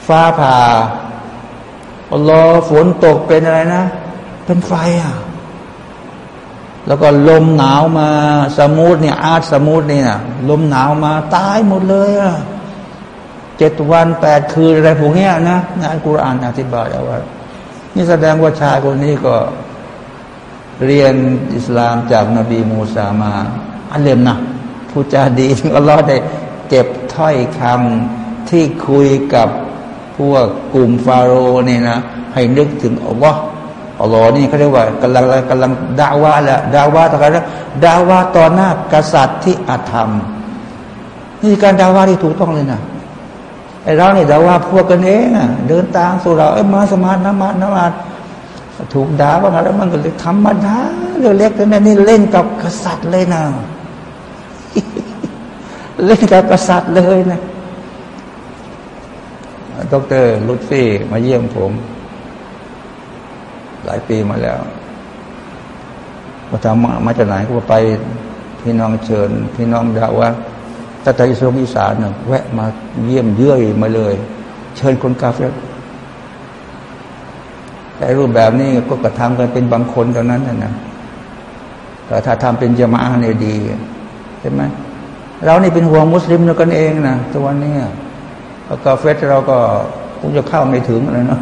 ฟ้าผ่าอัลลอฮ์ฝนตกเป็นอะไรนะ เป็นไฟอะ แล้วก็ลมหนาวมาสมุทรเนี่ย อาร์ตสมุทรนี่นะลมหนาวมาตายหมดเลยอะเจ็ดวันแปดคืนอะไรพวกเนี้ยนะในอัลกุรอานอธิบายเอาไว้ นี่แสดงว่าชายคนนี้ก็เรียนอิสลามจากนบีมูซามาอันเลมนะผู้จาดีอัลลอฮ์ได้เก็บถ้อยคำที่คุยกับพวกกลุ่มฟาโรห์นี่นะ ให้นึกถึงอัลลอฮ์อัลลอฮ์นี่เขาเรียกว่ากำลังกำลังดาวาละดาวาต่อกันแล้วดาวาต่อหน้ากษัตริย์ที่อาธรรม นี่การดาวาที่ถูกต้องเลยนะ เราเนี่ยดาว่าพวกกันเองอะเดินตามสู่เราไอ้มาสมาธินมาน้มาถูกด่าบ้าแล้วมันก็เลยธรรมดาเรื่องเล็กแต่นี่เล่นกับกษัตริย์เลยนะเล่นกับกษัตริย์เลยนะดรลุตฟี่มาเยี่ยมผม หลายปีมาแล้วมาทำมาจากไหนก็ไปพี่น้องเชิญ พี่น้องดาว่า ตาตาอิสลามอีสานเนี่ยแวะมาเยี่ยมเยื่อยมาเลย เชิญคนกาเฟแต่รูปแบบนี้ก็กระทำกันเป็นบางคนเท่านั้นนะแต่ถ้าทำเป็นจมาเนี่ยดีใช่ไหมเรานี่เป็นห่วงมุสลิมกันเองนะตัวนี้ก็เฟสเราก็คงจะเข้าไม่ถึงอะไรเนาะ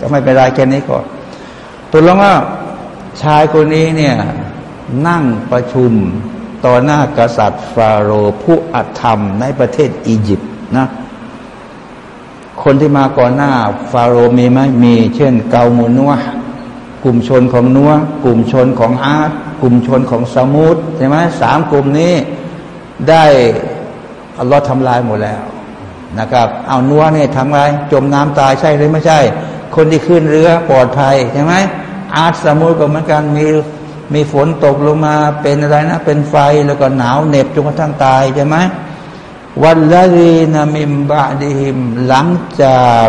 จะไม่เป็นไรแค่นี้ก่อนตัวลงว่าชายคนนี้เนี่ยนั่งประชุม ต่อหน้ากษัตริย์ฟาโรห์ผู้อัธรรมในประเทศอียิปต์นะคนที่มาก่อนหน้าฟาโรห์มีไหมมี เช่น เกามูนัวกลุ่มชนของนัวกลุ่มชนของอาร์ตกลุ่มชนของสมุทใช่ไหมสามกลุ่มนี้ได้อัลลอฮ์ทำลายหมดแล้วนะครับ เอานัวเนี่ยทำไงจมน้ำตายใช่หรือไม่ใช่ คนที่ขึ้นเรือปลอดภัยใช่ไหมอาร์ตสมุทรก็เหมือนกันมี มีฝนตกลงมาเป็นอะไรนะ เป็นไฟแล้วก็หนาวเหน็บจนกระทั่งตายใช่ไหมวันละรีนามิมบะดิหิม หลังจาก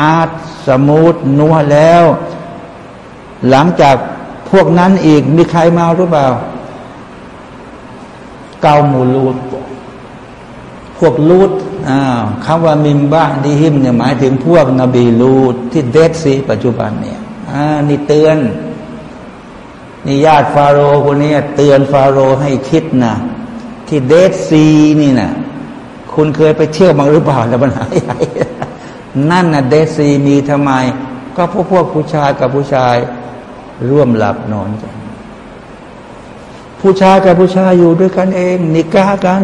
อาร์ตสมุทนัวแล้ว หลังจากพวกนั้นอีกมีใครมาหรือเปล่า เกามูลูดพวกลูดคำว่ามิมบะดิหิมเนี่ยหมายถึงพวกนบีลูดที่เดซีปัจจุบันเนี่ยนี่เตือน นี่ญาติฟาโรห์คนนี้เตือนฟาโรห์ให้คิดนะที่เดซีนี่นะคุณเคยไปเที่ยวมาหรือเปล่าแล้วปัญหาใหญ่นั่นนะเดซีมีทำไม ก็พวกพวกผู้ชายกับผู้ชายร่วมหลับนอนกันผู้ชายกับผู้ชายอยู่ด้วยกันเอง นิก้ากัน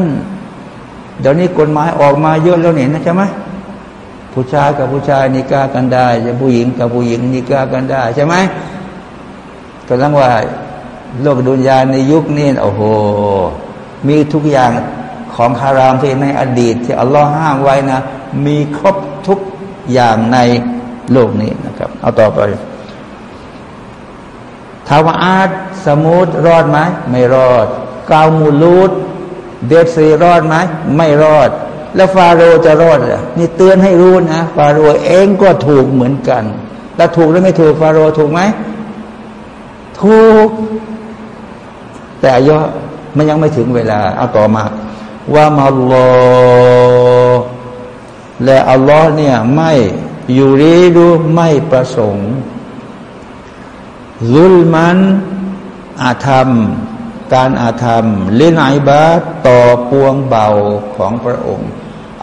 เดี๋ยวนี้กฎหมายออกมาเยอะแล้วเนี่ยนะใช่ไหมผู้ชายกับผู้ชายนิก้ากันได้จะผู้หญิงกับผู้หญิงนิก้ากันได้ใช่ไหม กำลังว่า โลกดุนยาในยุคนี้โอ้โห มีทุกอย่างของคารามที่ในอดีต ที่อัลลอฮ์ห้ามไว้นะ มีครบทุกอย่างในโลกนี้นะครับ เอาต่อไปทาวอาดสมุทรรอดไหมไม่รอดกาวมูลูดเดซีรอดไหมไม่รอด แล้วฟาโรจะรอดเหรอนี่เตือนให้รู้นะ ฟาโรเองก็ถูกเหมือนกัน แล้วถูกหรือไม่ถูกฟาโรถูกไหม ถูก แต่อายุมันยังไม่ถึงเวลา เอาต่อมา ว่ามาลอและอัลลอฮ์เนี่ยไม่อยู่รีดูไม่ประสงค์รุลมันอาธรรม การอาธรรมเล่นไอบาต่อปวงเบาของพระองค์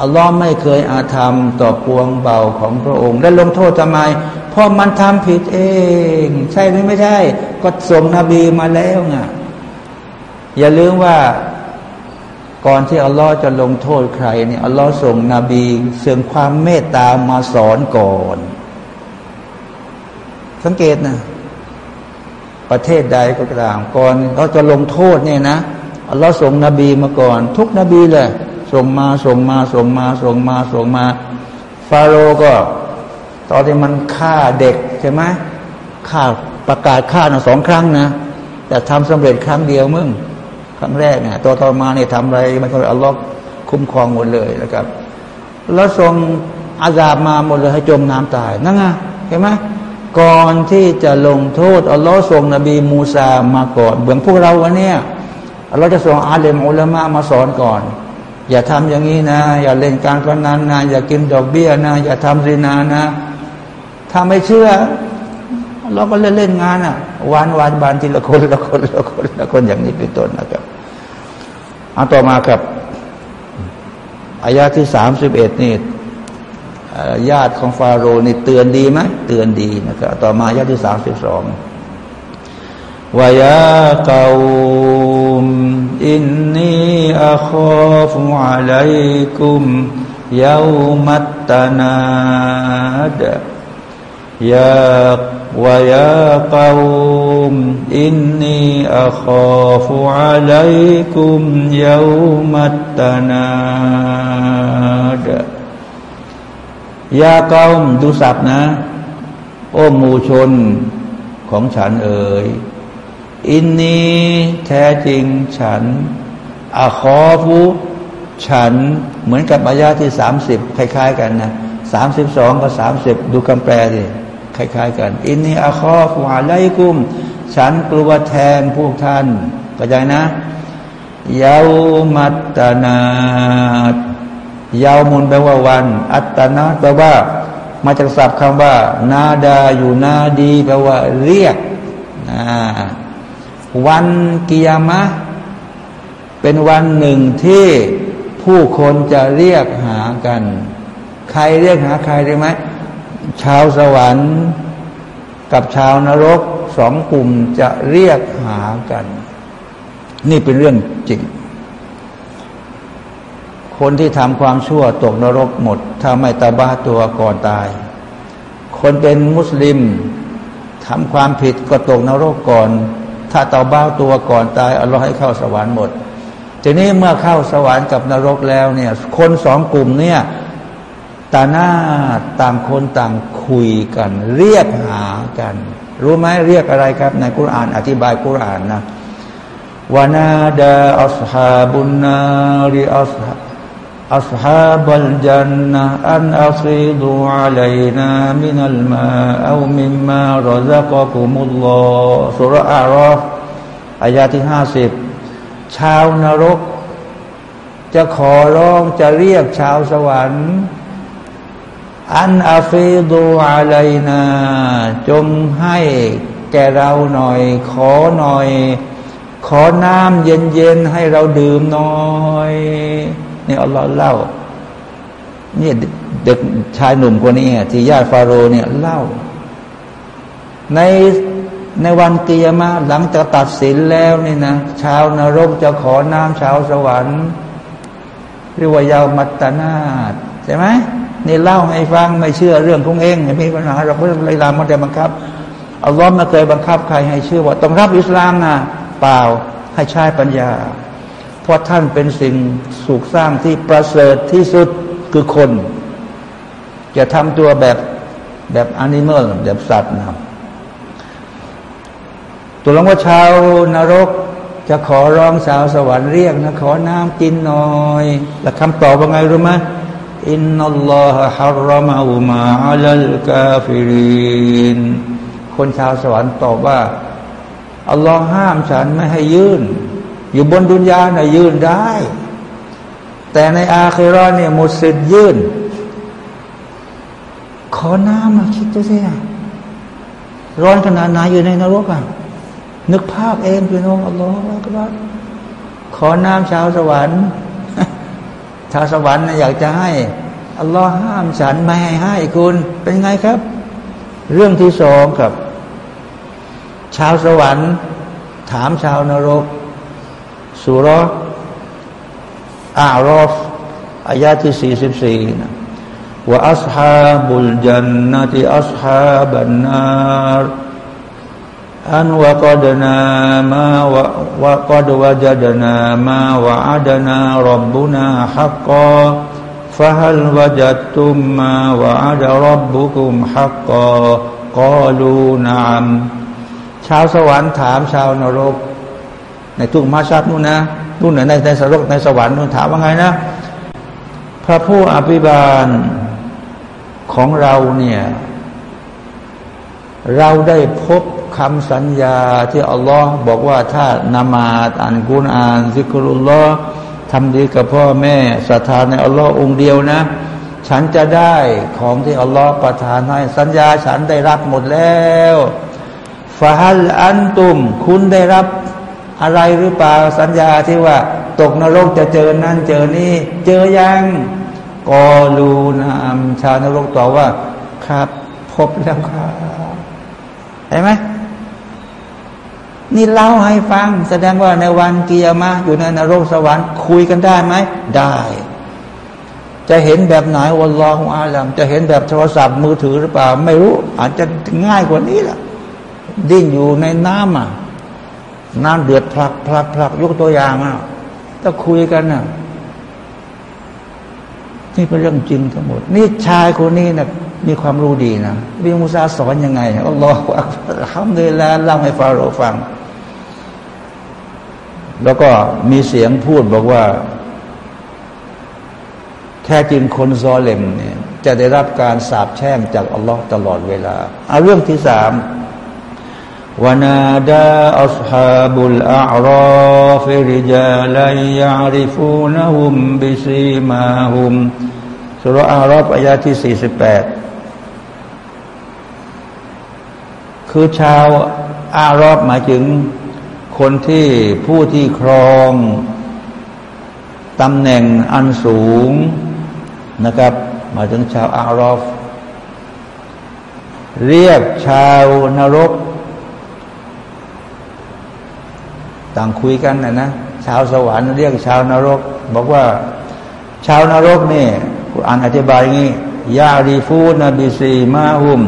อัลลอฮ์ไม่เคยอาธรรมต่อปวงเบาของพระองค์ และลงโทษทำไม เพราะมันทำผิดเอง ใช่หรือไม่ใช่ ก็ส่งนบีมาแล้วไงอย่าลืมว่าก่อนที่อัลลอฮ์จะลงโทษใครเนี่ยอัลลอฮ์ส่งนบีเสื่อมความเมตตามาสอนก่อน สังเกตนะ ประเทศใดก็ตามก่อนเราจะลงโทษเนี่ยนะอัลลอฮ์ส่งนบีมาก่อน ทุกนบีเลย ส่งมาส่งมาส่งมาส่งมาส่งมา ฟาโรก็ ตอนที่มันฆ่าเด็กใช่ไหมฆ่าประกาศฆ่านะสองครั้งนะ แต่ทำสำเร็จครั้งเดียวมึงครั้งแรกเนี่ยตัวต่อมาเนี่ยทำอะไรมันก็อัลลอฮ์คุ้มครองหมดเลยนะครับ แล้วส่งอาซาบมาหมดเลยให้จมน้ำตายนั่นไงเห็นไหมก่อนที่จะลงโทษอัลลอฮ์ส่งนบีมูซามาก่อนเหมือนพวกเราวันนี้อัลลอฮ์จะส่งอาเลมอุลามะมาสอนก่อน อย่าทำอย่างนี้นะ อย่าเล่นการพนันนะ อย่ากินดอกเบี้ยนะ อย่าทำรินานะ ถ้าไม่เชื่อ เราก็เล่นเล่นงานอะวานวานบานทีละคนละคนละคนละคนอย่างนี้เป็นต้นนะครับเอาต่อมาครับอายาที่สามสิบเอ็ดนี่ญาติของฟาโรห์นี่เตือนดีไหมเตือนดีนะครับต่อมาญาติที่สามสิบสอง วยาเกาอินนีอัคอฟุอะลัยกุมยามัตตานาดยาวยาเกาอินนีอัคอฟุอะลัยกุมยามัตตานาดยาเกามดูสับนะ โอ้มูชนของฉันเอ๋ย อินนีแท้จริงฉันอาคอฟูฉันเหมือนกับอายาที่สามสิบคล้าย ๆ กันนะสามสิบสองกับสามสิบดูคำแปลดิคล้าย ๆ กัน อินนีอาคอฟูอาไลกุม ฉันกลัวแทนพวกท่านเข้าใจนะยาวมัตตนายาวมุนแปลว่าวัน อัตนาแปลว่า มาจากศัพท์คำว่า นาดาอยู่นาดีแปลว่า เรียกอ่า วันกิยามะ เป็นวันหนึ่งที่ผู้คนจะเรียกหากัน ใครเรียกหาใครได้ไหมชาวสวรรค์กับชาวนรกสองกลุ่มจะเรียกหากัน นี่เป็นเรื่องจริง คนที่ทำความชั่วตกนรกหมด ถ้าไม่ตาบ้าตัวก่อนตาย คนเป็นมุสลิมทำความผิดก็ตกนรกก่อน ถ้าเตาเบ้าตัวก่อนตายอัลลอฮ์ให้เข้าสวรรค์หมด ทีนี้เมื่อเข้าสวรรค์กับนรกแล้วเนี่ย คนสองกลุ่มเนี่ยตาหน้าต่างคนต่างคุยกัน เรียกหากัน รู้ไหมเรียกอะไรครับ ในกุรานอธิบายกุรานนะวานาดาอัสฮาบุนนาริอัสฮา أصحاب الجنة أن أفيضوا علينا من الماء أو مما رزقكم الله สุรอารอฟอายาที่ห้าสิบชาวนรก จะขอร้องจะเรียกชาวสวรรค์ อันอาฟีดูอะไรนาจงให้แกเราหน่อย ขอหน่อย ขอน้ำเย็นๆให้เราดื่มหน่อย ย นี่อัลลอฮ์เล่าเนี่ยเด็กชายหนุ่มคนนี้ที่ญาติฟาโรห์เนี่ยเล่า ในในวันกิยามะหลังจากตัดสินแล้วนี่นะชาวนรกจะขอน้ำชาวสวรรค์เรียกว่าيوم التنادใช่ไหมนี่เล่าให้ฟังไม่เชื่อเรื่องของเองไม่มีปัญหาเราไม่เลยลามันแต่บังคับอัลลอฮ์ไม่เคยบังคับใครให้เชื่อว่าต้องรับอิสลามนะเปล่าให้ใช้ปัญญา เพราะท่านเป็นสิ่งถูกสร้างที่ประเสริฐที่สุดคือคน จะทำตัวแบบแบบ animal แบบสัตว์นะตัวลงว่าชาวนรก จะขอร้องสาวสวรรค์เรียกนะขอน้ำกินหน่อยแล้วคำตอบว่าไงรู้ไหมอินนัลลอฮะฮารรมาอุมาอัลลกาฟิรินคนชาวสวรรค์ตอบว่าอัลลอฮ์ห้ามฉันไม่ให้ยื่น อยู่บนดุนยาเนี่ยยืนได้ แต่ในอาคิรอนเนี่ยหมดสิทธิ์ยืนขอน้ำมาคิดดูสิร้อนขนาดไหนอยู่ในนรกอะนึกภาพเองพี่น้องอัลลอฮฺก็ว่าขอน้ำชาวสวรรค์ชาวสวรรค์อยากจะให้อัลลอฮ์ห้ามฉันไม่ให้ให้คุณเป็นไงครับ เรื่องที่สองครับ ชาวสวรรค์ ถามชาวนรก สุรอารอฟอายาที่สี่สิบสี่นะว่าอัศฮาบุลจันนติอัศฮาบันนารอันวกดนามาวะวกดวจดนามาวะอัดนารับบุนาฮักกา فهل وجدتم ما وعد ربكم حقا قالوا نعم ชาวสวรรค์ถามชาวนรก ในทุกมาชัดนู่นนะนู่นในในสรกในสวรรค์นู่นถามว่าไงนะ พระผู้อภิบาลของเราเนี่ย เราได้พบคำสัญญาที่อัลลอฮ์บอกว่าถ้านามาตอ่านกุณอ่านซิกรุลลอฮ์ทำดีกับพ่อแม่ศรัทธาในอัลลอฮ์องเดียวนะ ฉันจะได้ของที่อัลลอฮ์ประทานให้สัญญาฉันได้รับหมดแล้วฟาฮัลอันตุม คุณได้รับ อะไรหรือเปล่าสัญญาที่ว่า ตกนรกจะเจอนั่นเจอนี่เจอยังกอลูนามชาวนรกตอบว่า ครับ พบแล้วครับเห็นไหมนี่เล่าให้ฟัง แสดงว่าในวันเกียร์มาอยู่ในนรกสวรรค์คุยกันได้ไหม ได้ จะเห็นแบบไหนวันรอของอาลัมจะเห็นแบบโทรศัพท์มือถือหรือเปล่า ไม่รู้ อาจจะง่ายกว่านี้แหละดิ้นอยู่ในน้ำอะ น้ำเดือดพลักพลักพลักยกตัวอย่างอะถ้าคุยกันอะนี่เป็นเรื่องจริงทั้งหมด นี่ชายคนนี้นะมีความรู้ดีนะวิมุซาสอนยังไงอัลลอฮฺทำเลยแล้วเล่าให้ฟาโรฟัง แล้วก็มีเสียงพูดบอกว่า แท้จริงคนซอเลมเนี่ยจะได้รับการสาบแช่งจากอัลลอฮ์ตลอดเวลาเอาเรื่องที่สาม วนาดาอัลฮาบุลอาราฟิริจาลัยยาริฟูนหุมบิซีมาหุมสุรอารอบอายาที่สี่สิบแปดคือชาวอารอบหมายถึงคนที่ผู้ที่ครองตำแหน่งอันสูงนะครับหมายถึงชาวอารอบเรียกชาวนรก ต่างคุยกันนะนะชาวสวรรค์เรียกชาวนรก บอกว่า ชาวนรกนี่อ่านอธิบายงี้ยาดีฟูนบิซีมาหุม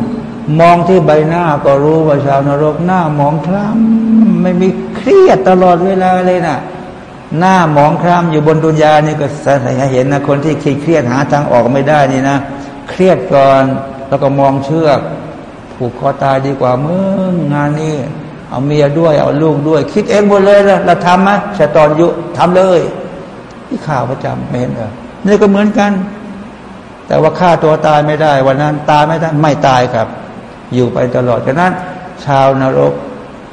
มองที่ใบหน้าก็รู้ว่าชาวนรก หน้ามองคล้ำไม่มีเครียดตลอดเวลาเลยนะหน้ามองคล้ำอยู่บนดุนยานี่ก็แสดงเห็นนะคนที่เครียดหาทางออกไม่ได้นี่นะ เครียดก่อนแล้วก็มองเชือก ผูกคอตายดีกว่ามึงงานนี้ เอาเมียด้วย เอาลูกด้วย คิดเองหมดเลยนะเราทำไหมชะตอนยุทำเลยที่ข่าวประจำเมนเออนี่ก็เหมือนกัน แต่ว่าฆ่าตัวตายไม่ได้ วันนั้นตายไม่ได้ไม่ตายครับ อยู่ไปตลอดฉะนั้น ชาวนรก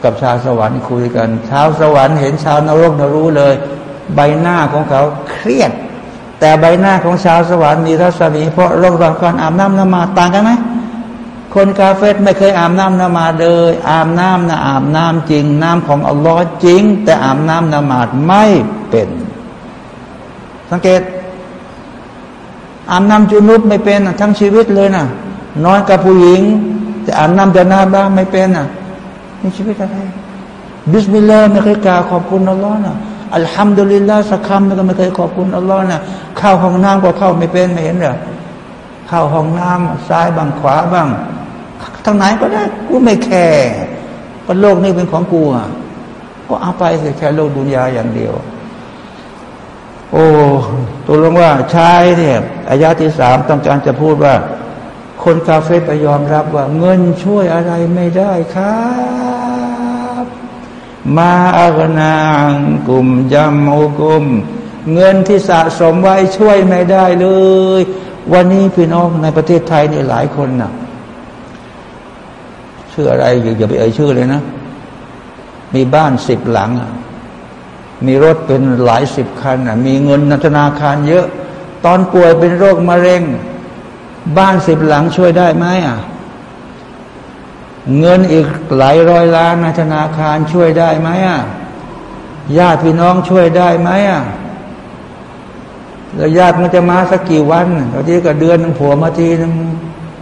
กับชาวสวรรค์คุยกัน ชาวสวรรค์เห็นชาวนรกนรู้เลย ใบหน้าของเขาเครียด แต่ใบหน้าของชาวสวรรค์มีรัศมีเพราะร่องรอยการอาบน้ำนมาต่างกันไหม คนกาเฟตไม่เคยอาบน้ำนมาเลยอาบน้ำนะอาบน้ำจริง น้ำของอัลลอฮ์จริง แต่อาบน้ำนมาดไม่เป็น สังเกต อาบน้ำจุนุบไม่เป็นทั้งชีวิตเลยนะนอนกับผู้หญิง แต่อาบน้ำจะนาบะฮ์ไม่เป็นอะนี่ชีวิตอะไรบิสมิลลาห์ไม่เคยกล่าวขอบคุณอัลลอฮ์นะอัลฮัมดุลิลลาห์สักคำก็ไม่เคยขอบคุณอัลลอฮ์นะเข้าห้องน้ำก็เข้าไม่เป็นไม่เห็นเหรอเข้าห้องน้ำซ้ายบ้างขวาบ้าง ทางไหนก็ได้กูไม่แคร์ก็โลกนี้เป็นของกูอะก็เอาไปแค่โลกดุนยาอย่างเดียว โอ้ตัวลงว่าชายเนี่ยอายาที่สามต้องการจะพูดว่า คนกาเฟ่ไปยอมรับว่า เงินช่วยอะไรไม่ได้ครับมาอากนางกลุ่มยำโอกุม เงินที่สะสมไว้ช่วยไม่ได้เลย วันนี้พี่น้องในประเทศไทยนี่หลายคนนะ่ะ ชื่ออะไรอย่าไปเอ่ยชื่อเลยนะ มีบ้านสิบหลัง มีรถเป็นหลายสิบคันมีเงินธนาคารเยอะ ตอนป่วยเป็นโรคมะเร็ง บ้านสิบหลังช่วยได้ไหมอะเงินอีกหลายร้อยล้านธนาคารช่วยได้ไหมอะญาติพี่น้องช่วยได้ไหมอะแล้วญาติมันจะมาสักกี่วันบางทีก็เดือนหนึ่งผัวมาทีนึง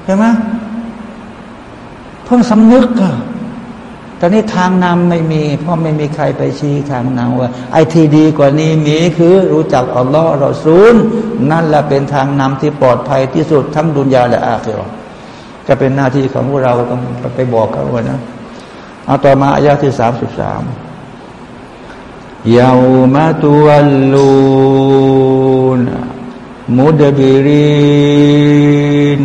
ใช่ไหม พิ่งสำนึกอะตอนนี้ทางนำไม่มี เพราะไม่มีใครไปชี้ทางนำว่า ไอ้ที่ดีกว่านี้มีคือรู้จักอัลลอฮ์เราซูลนั่นแหละเป็นทางนำที่ปลอดภัยที่สุดทั้งดุนยาและอาคิรอจะเป็นหน้าที่ของพวกเราต้องไปบอกเขาว่านะเอาต่อมาอายาที่สามสิบสามยาวมาตุวัลลูนมุดบิริน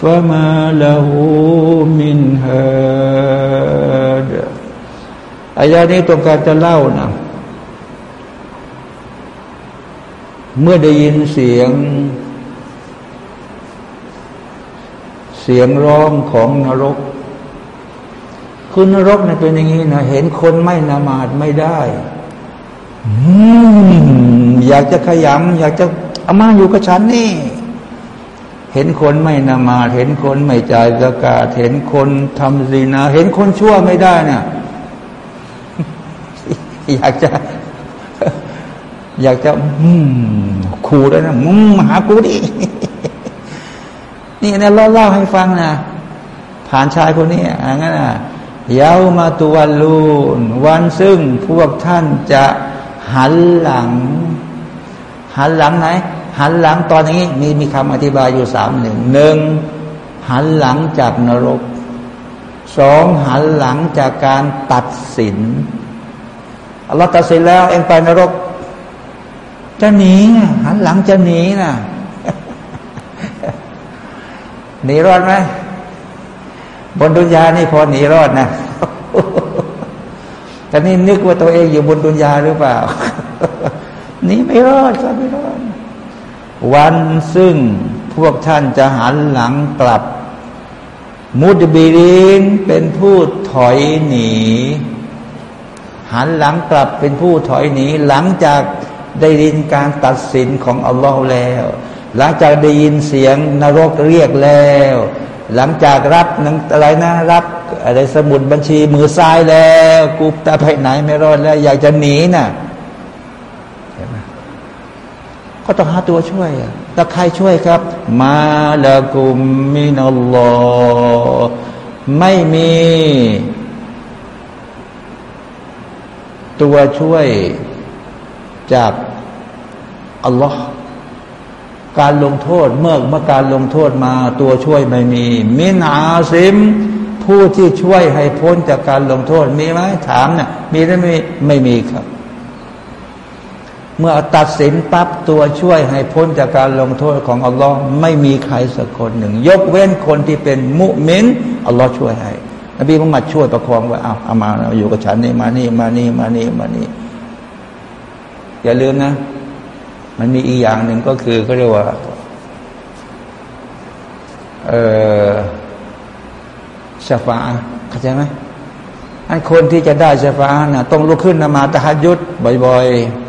فما له من هاد อายานี้ต้องการจะเล่านะ เมื่อได้ยินเสียง เสียงร้องของนรก คือนรกเนี่ยเป็นอย่างนี้นะ เห็นคนไม่นามาดไม่ได้ อยากจะขยำอยากจะอามาอยู่กับฉันนี่ เห็นคนไม่นามาเห็นคนไม่จ่ายสกาเห็นคนทำซีนา เห็นคนชั่วไม่ได้เนี่ยอยากจะ อยากจะอืมขู่แล้วนะมึงมาหากูดินี่นะเล่าเล่าให้ฟังนะผ่านชายคนนี้อ่างั้นนะเยาวมาตุวันลูนวันซึ่งพวกท่านจะหันหลัง หันหลังไหน หันหลังตอนนี้มีมีคำอธิบายอยู่สามหนึ่งหนึ่งหันหลังจากนรกสองหันหลังจากการตัดสินอัลลอฮ์ตัดสินแล้ว เองไปนรก จะหนีหันหลังจะหนีนะหนีรอดไหมบนดุนยานี่พอหนีรอดนะแต่นี่นึกว่าตัวเองอยู่บนดุนยาหรือเปล่าหนีไม่รอดก็ไม่รอด วันซึ่งพวกท่านจะหันหลังกลับ มุดบิรินเป็นผู้ถอยหนี หันหลังกลับเป็นผู้ถอยหนี หลังจากได้ยินการตัดสินของอัลลอฮ์แล้ว หลังจากได้ยินเสียงนรกเรียกแล้ว หลังจากรับนังอะไรนะรับอะไรสมุดบัญชีมือซ้ายแล้วกูตาไปไหนไม่รอดแล้ว อยากจะหนีนะ่ะ ก็ต้องหาตัวช่วยแต่ใครช่วยครับ มาละกุมมินัลลอฮ์ไม่มี ตัวช่วยจากอัลลอฮ์การลงโทษเมื่อเมื่อการลงโทษมาตัวช่วยไม่มี มินอาซิม ผู้ที่ช่วยให้พ้นจากการลงโทษมีไหมถามเนะ่ยมีหรือไม่ไม่มีครับ เมื่อตัดสินปั๊บตัวช่วยให้พ้นจากการลงโทษของอัลลอฮ์ไม่มีใครสักคนหนึ่ง ยกเว้นคนที่เป็นมุมินอัลลอฮ์ช่วยให้นบีมุฮัมมัดช่วยประคองว่าเอาเอามาอยู่กับฉันนี่มานี่มานี่มานี่มานี่อย่าลืมนะ มันมีอีกอย่างหนึ่งก็คือก็เรียกว่าเออชาฟาเข้าใจไหมอันคนที่จะได้ชาฟาน่ะต้องลุกขึ้นนมาตะฮัดยุดบ่อย ๆ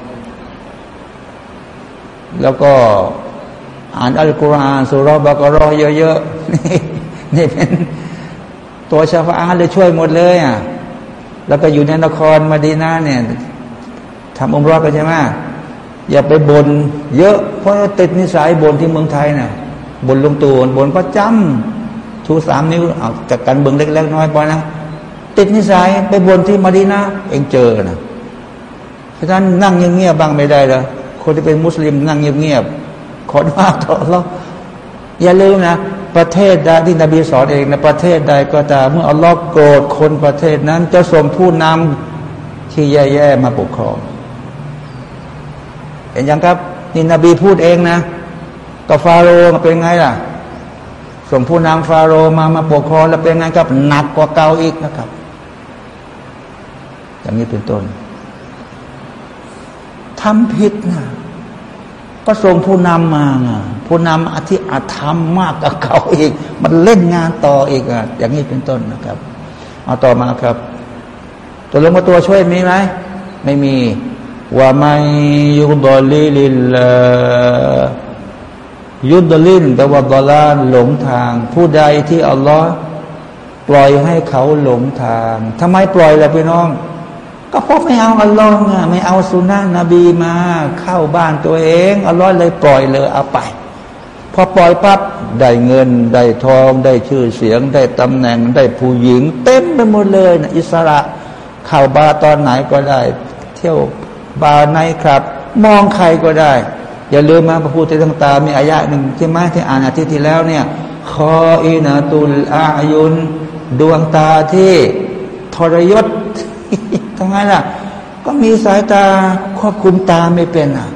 แล้วก็อ่านอัลกุรอานสุรบะกรอเยอะๆนี่เป็นตัวชาฟาเลยช่วยหมดเลยอะแล้วก็อยู่ในนครมาดีนาเนี่ยทำองค์รอกันใช่ไหมอย่าไปบนเยอะ เพราะติดนิสัยบนที่เมืองไทยนะ่ะบนลงตูนบนประจำชูสามนิ้วเอาจากกันเบิ้งเล็กๆน้อยไปนะติดนิสัยไปบนที่มาดีนาเองเจอนะเพราะฉะนั้นนั่งเงียบๆบ้างไม่ได้เลย คนที่เป็นมุสลิมนั่งเงียบๆขอว่าต่อเราอย่าลืมนะ ประเทศใดที่นบีสอนเองในประเทศใดก็ตามเมื่ออัลลอฮ์โกรธคนประเทศนั้น จะส่งผู้นำที่แย่ๆมาปกครอง เห็นยังครับ นี่นบีพูดเองนะกับฟาโรห์เป็นไงล่ะ ส่งผู้นำฟาโรห์มามาปกครองแล้วเป็นไงครับ หนักกว่าเก่าอีกนะครับ อย่างนี้เป็นต้นทำผิดนะ ก็ส่งผู้นำมาผู้นำอธิอาธรรมมากกว่าเขาอีก มันเล่นงานต่ออีกอะอย่างนี้เป็นต้นนะครับ เอาต่อมาครับ ตัวลงมาตัวช่วยมีไหมไม่มีว่าไม่ยุดลิลิลยุดลินแปลว่าดอลานหลงทาง ผู้ใดที่อัลลอฮ์ปล่อยให้เขาหลงทางทำไมปล่อยล่ะพี่น้อง ก็เพราะไม่เอาอัลลอฮ์ไม่เอาสุนัขนบีมาเข้าบ้านตัวเองอัลลอฮ์เลยปล่อยเลยเอาไปพอปล่อยปั๊บได้เงินได้ทองได้ชื่อเสียง ได้ตำแหน่งได้ผู้หญิง เต็มไปหมดเลยนะอิสระเข้าบาตอนไหนก็ได้ เที่ยวบาร์ในครับ มองใครก็ได้ อย่าลืมมาพระพุทธต่างๆมีอายะหนึ่งที่มาที่อ่านอาทิตย์ที่แล้วเนี่ยคออินาตุลอายุน ดวงตาที่ทรยศ ทำไงล่ะ ก็มีสายตาควบคุมตาไม่เป็นอะ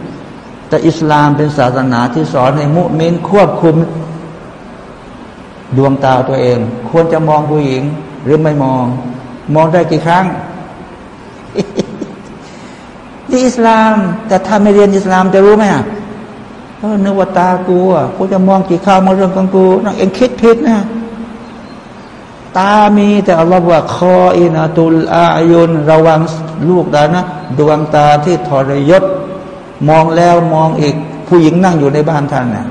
แต่อิสลามเป็นศาสนาที่สอนให้มุมินควบคุม ดวงตาตัวเอง ควรจะมองผู้หญิง หรือไม่มอง มองได้กี่ครั้งนี่อิสลาม แต่ถ้าไม่เรียนอิสลามจะรู้ไหมอะเออนึกว่าตากูอะกูจะมองกี่ข้าวมาเรื่องของกูนักเองคิดผิดนะ ตามีแต่อัลลอฮ์ว่าคออินาตุลอายุนระวังลูกด้นะดวงตาที่ทรยศ มองแล้วมองอีก ผู้หญิงนั่งอยู่ในบ้านท่านนะ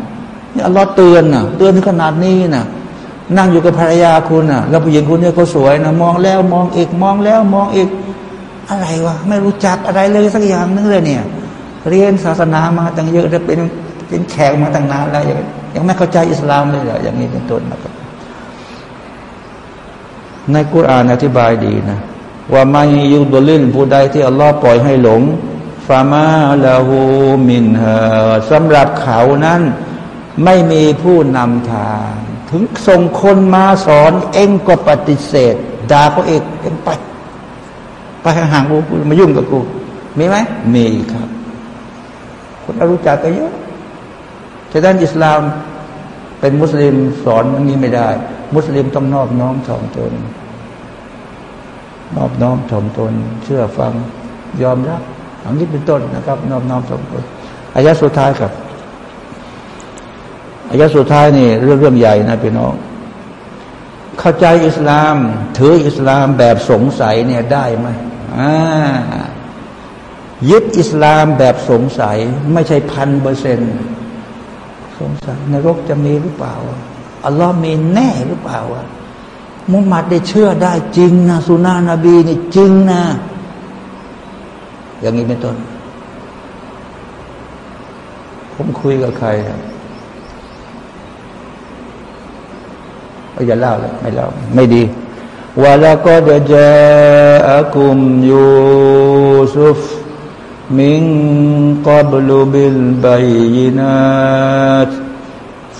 นี่อัลลอฮ์เตือนนะเตือนถึงขนาดนี้นะนั่งอยู่กับภรรยาคุณนะแล้วผู้หญิงคุณเนี่ยเขาสวยนะมองแล้วมองอีกมองแล้วมองอีก อะไรวะไม่รู้จักอะไรเลยสักอย่างนึงเลยเนี่ย เรียนศาสนามาตั้งเยอะจะเป็นเป็นแขกมาตั้งนานแล้วยังยังไม่เข้าใจอิสลามเลยเหรออย่างนี้เป็นต้นนะครับ ในกุรานอธิบายดีนะ ว่าไม่ยุดลินผู้ใดที่อัลลอฮ์ปล่อยให้หลงฟามาลาหูมินฮสำหรับเขานั้นไม่มีผู้นำทาง ถึงส่งคนมาสอนเองก็ปฏิเสธด่าเขาเองเองไป ไปห่างกูมายุ่งกับกู มีไหมมีครับ คนรู้จักกันเยอะฉะนั้นอิสลามเป็นมุสลิมสอนอย่างนี้ไม่ได้ มุสลิมต้องนอบน้อมถ่อมตน นอบน้อมถ่อมตน เชื่อฟังยอมรับอย่างนี้เป็นต้นนะครับ นอบน้อมถ่อมตนอายะสุดท้ายครับอายะสุดท้ายนี่เรื่องเรื่องใหญ่นะพี่น้อง เข้าใจอิสลาม ถืออิสลามแบบสงสัยเนี่ยได้ไหมอ่ายึดอิสลามแบบสงสัย ไม่ใช่พันเปอร์เซ็นต์สงสัยนรกจะมีหรือเปล่า อัลลอฮ์มีแน่หรือเปล่าวะมุฮัมมัดได้เชื่อได้จริงนะสุนานะบีนี่จริงนะ อย่างนี้เป็นต้น ผมคุยกับใครนะอย่าเล่าเลยไม่เล่าไม่ดีวะละก็เดจาอัคุมยูซุฟมิงกับลูบิลบัยินัต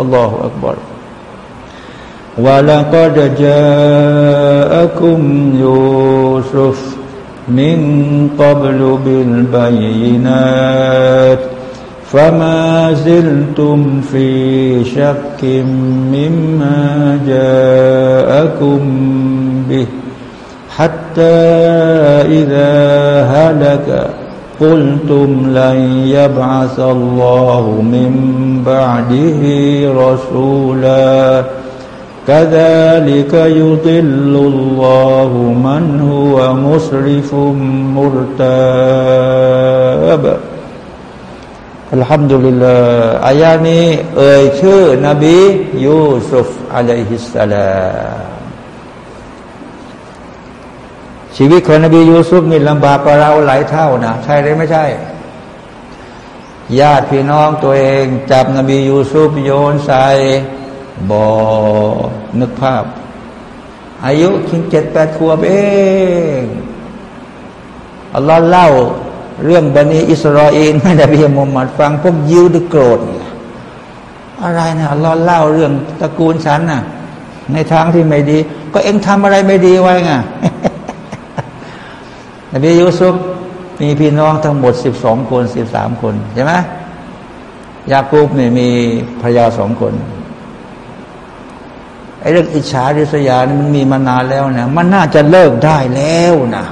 الله أكبر ولقد جاءكم يوسف من قبل بالبينات فما زلتم في شك مما جاءكم به حتى إذا هلك قلتم لن يبعث الله من بعده رسولا كذلك يضل الله من هو مسرف مرتاب الحمد لله อายานี้เอ่ยชื่อนบียูซุฟอะลัยฮิสสลาม ชีวิตของนบียูซุฟนี่ลำบากกว่าเราหลายเท่านะใช่หรือไม่ใช่ ญาติพี่น้องตัวเองจับนบียูซุฟโยนใส่บอนึกภาพ อายุเพียงเจ็ดแปดขวบเองอัลลอฮ์เล่าเรื่องบันิอิสราเอลให้นบีมุฮัมมัดฟังพวกยิวดึโกรธอะไรนะอัลลอฮ์เล่าเรื่องตระกูลฉันน่ะในทางที่ไม่ดี ก็เองทำอะไรไม่ดีไว้ไง นบียูซุฟมีพี่น้องทั้งหมดสิบสองคนสิบสามคนใช่ไหมยากูบเนี่ยมีภรรยาสองคนไอ้เรื่องอิจฉาริษยานี่มันมีมานานแล้วนะมันน่าจะเลิกได้แล้วนะ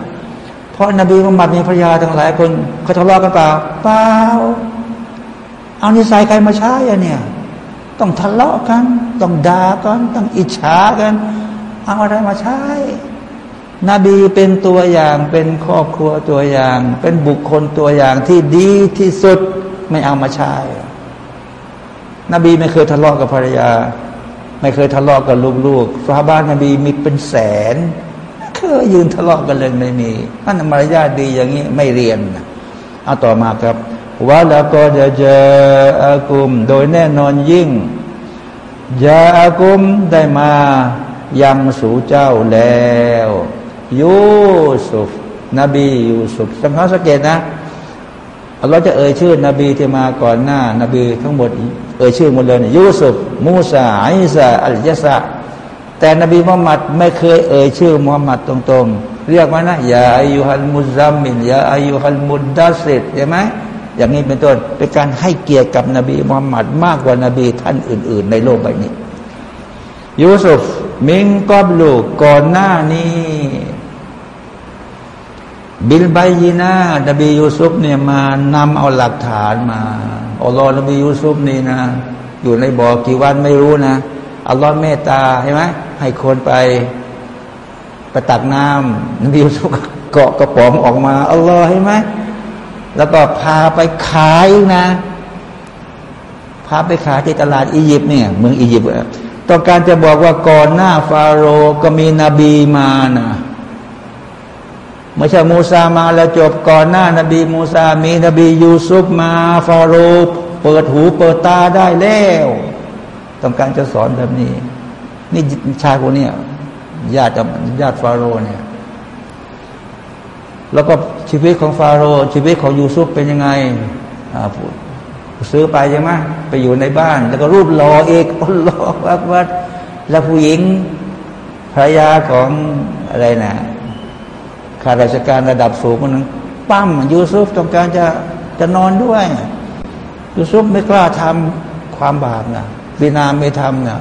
เพราะนบีมุฮัมมัดมีภรรยาทั้งหลายคนเขาทะเลาะกันเปล่าเปล่าเอานิสัยใครมาใช้อะเนี่ย ต้องทะเลาะกัน ต้องด่ากัน ต้องอิจฉากัน เอาอะไรมาใช้ นบีเป็นตัวอย่างเป็นครอบครัวตัวอย่าง เป็นบุคคลตัวอย่างที่ดีที่สุดไม่เอามาใช้นบีไม่เคยทะเลาะกับภรรยา ไม่เคยทะเลาะกับลูกๆฟาบ้านนบีมีเป็นแสนเคยยืนทะเลาะกันเลยไม่มีท่านมารยาทดีอย่างนี้ไม่เรียนเอาต่อมาครับว่าแล้วก็จะเจออากุม โดยแน่นอนยิ่งยาอากุมได้มายังสู่เจ้าแล้ว ยูสุฟนบียูสุฟสังเกตนะเราจะเอ่ยชื่อนบีที่มาก่อนหน้า นบีทั้งหมด เอ่ยชื่อหมดเลยยูสุฟมูซาอิสาอัลยะซาแต่นบีมุฮัมมัดไม่เคยเอ่ยชื่อมุฮัมมัดตรงๆ เรียกว่านะยาอายุฮัลมุซัมมินยาอายุฮัลมุดดัสิตใช่ไหมอย่างนี้เป็นต้นเป็นการให้เกียรติกับนบีมุฮัมมัดมากกว่านบีท่านอื่น ๆ ในโลกใบนี้يوسف من قبل ก่อนหน้านี้ بالبينات นบียูซุฟเนี่ยมานำเอาหลักฐานมาอัลลอฮ์นบียูซุฟนี่นะ อยู่ในบ่อกี่วันไม่รู้นะอัลลอฮ์เมตตาใช่ไหมให้คนไปไปตักน้ำนบียูซุฟเกาะกระป๋องออกมาอัลลอฮ์ใช่ไหมแล้วก็พาไปขายนะ พาไปขายที่ตลาดอียิปต์เนี่ยเมืองอียิปต์ต้องการจะบอกว่าก่อนหน้าฟาโรห์ก็มีนบีมานะ ไม่ใช่มูซามาแล้วจบก่อนหน้านบีมูซามีนบียูซุฟมาฟาโรห์เปิดหูเปิดตาได้แล้ว ต้องการจะสอนแบบนี้ นี่ชายคนนี้ญาติญาติฟาโรเนี่ย แล้วก็ชีวิตของฟาโรชีวิตของยูซุฟเป็นยังไงพูดซื้อไปใช่ไหมไปอยู่ในบ้าน แล้วก็รูปหล่อเอกอัลลอฮฺวัดแล้วผู้หญิงภรรยาของอะไรนะ ข้าราชการระดับสูงคนหนึ่งปั้มยูซุฟต้องการจะจะนอนด้วยยูซุฟไม่กล้าทำความบาปนะบีนาไม่ทำนะ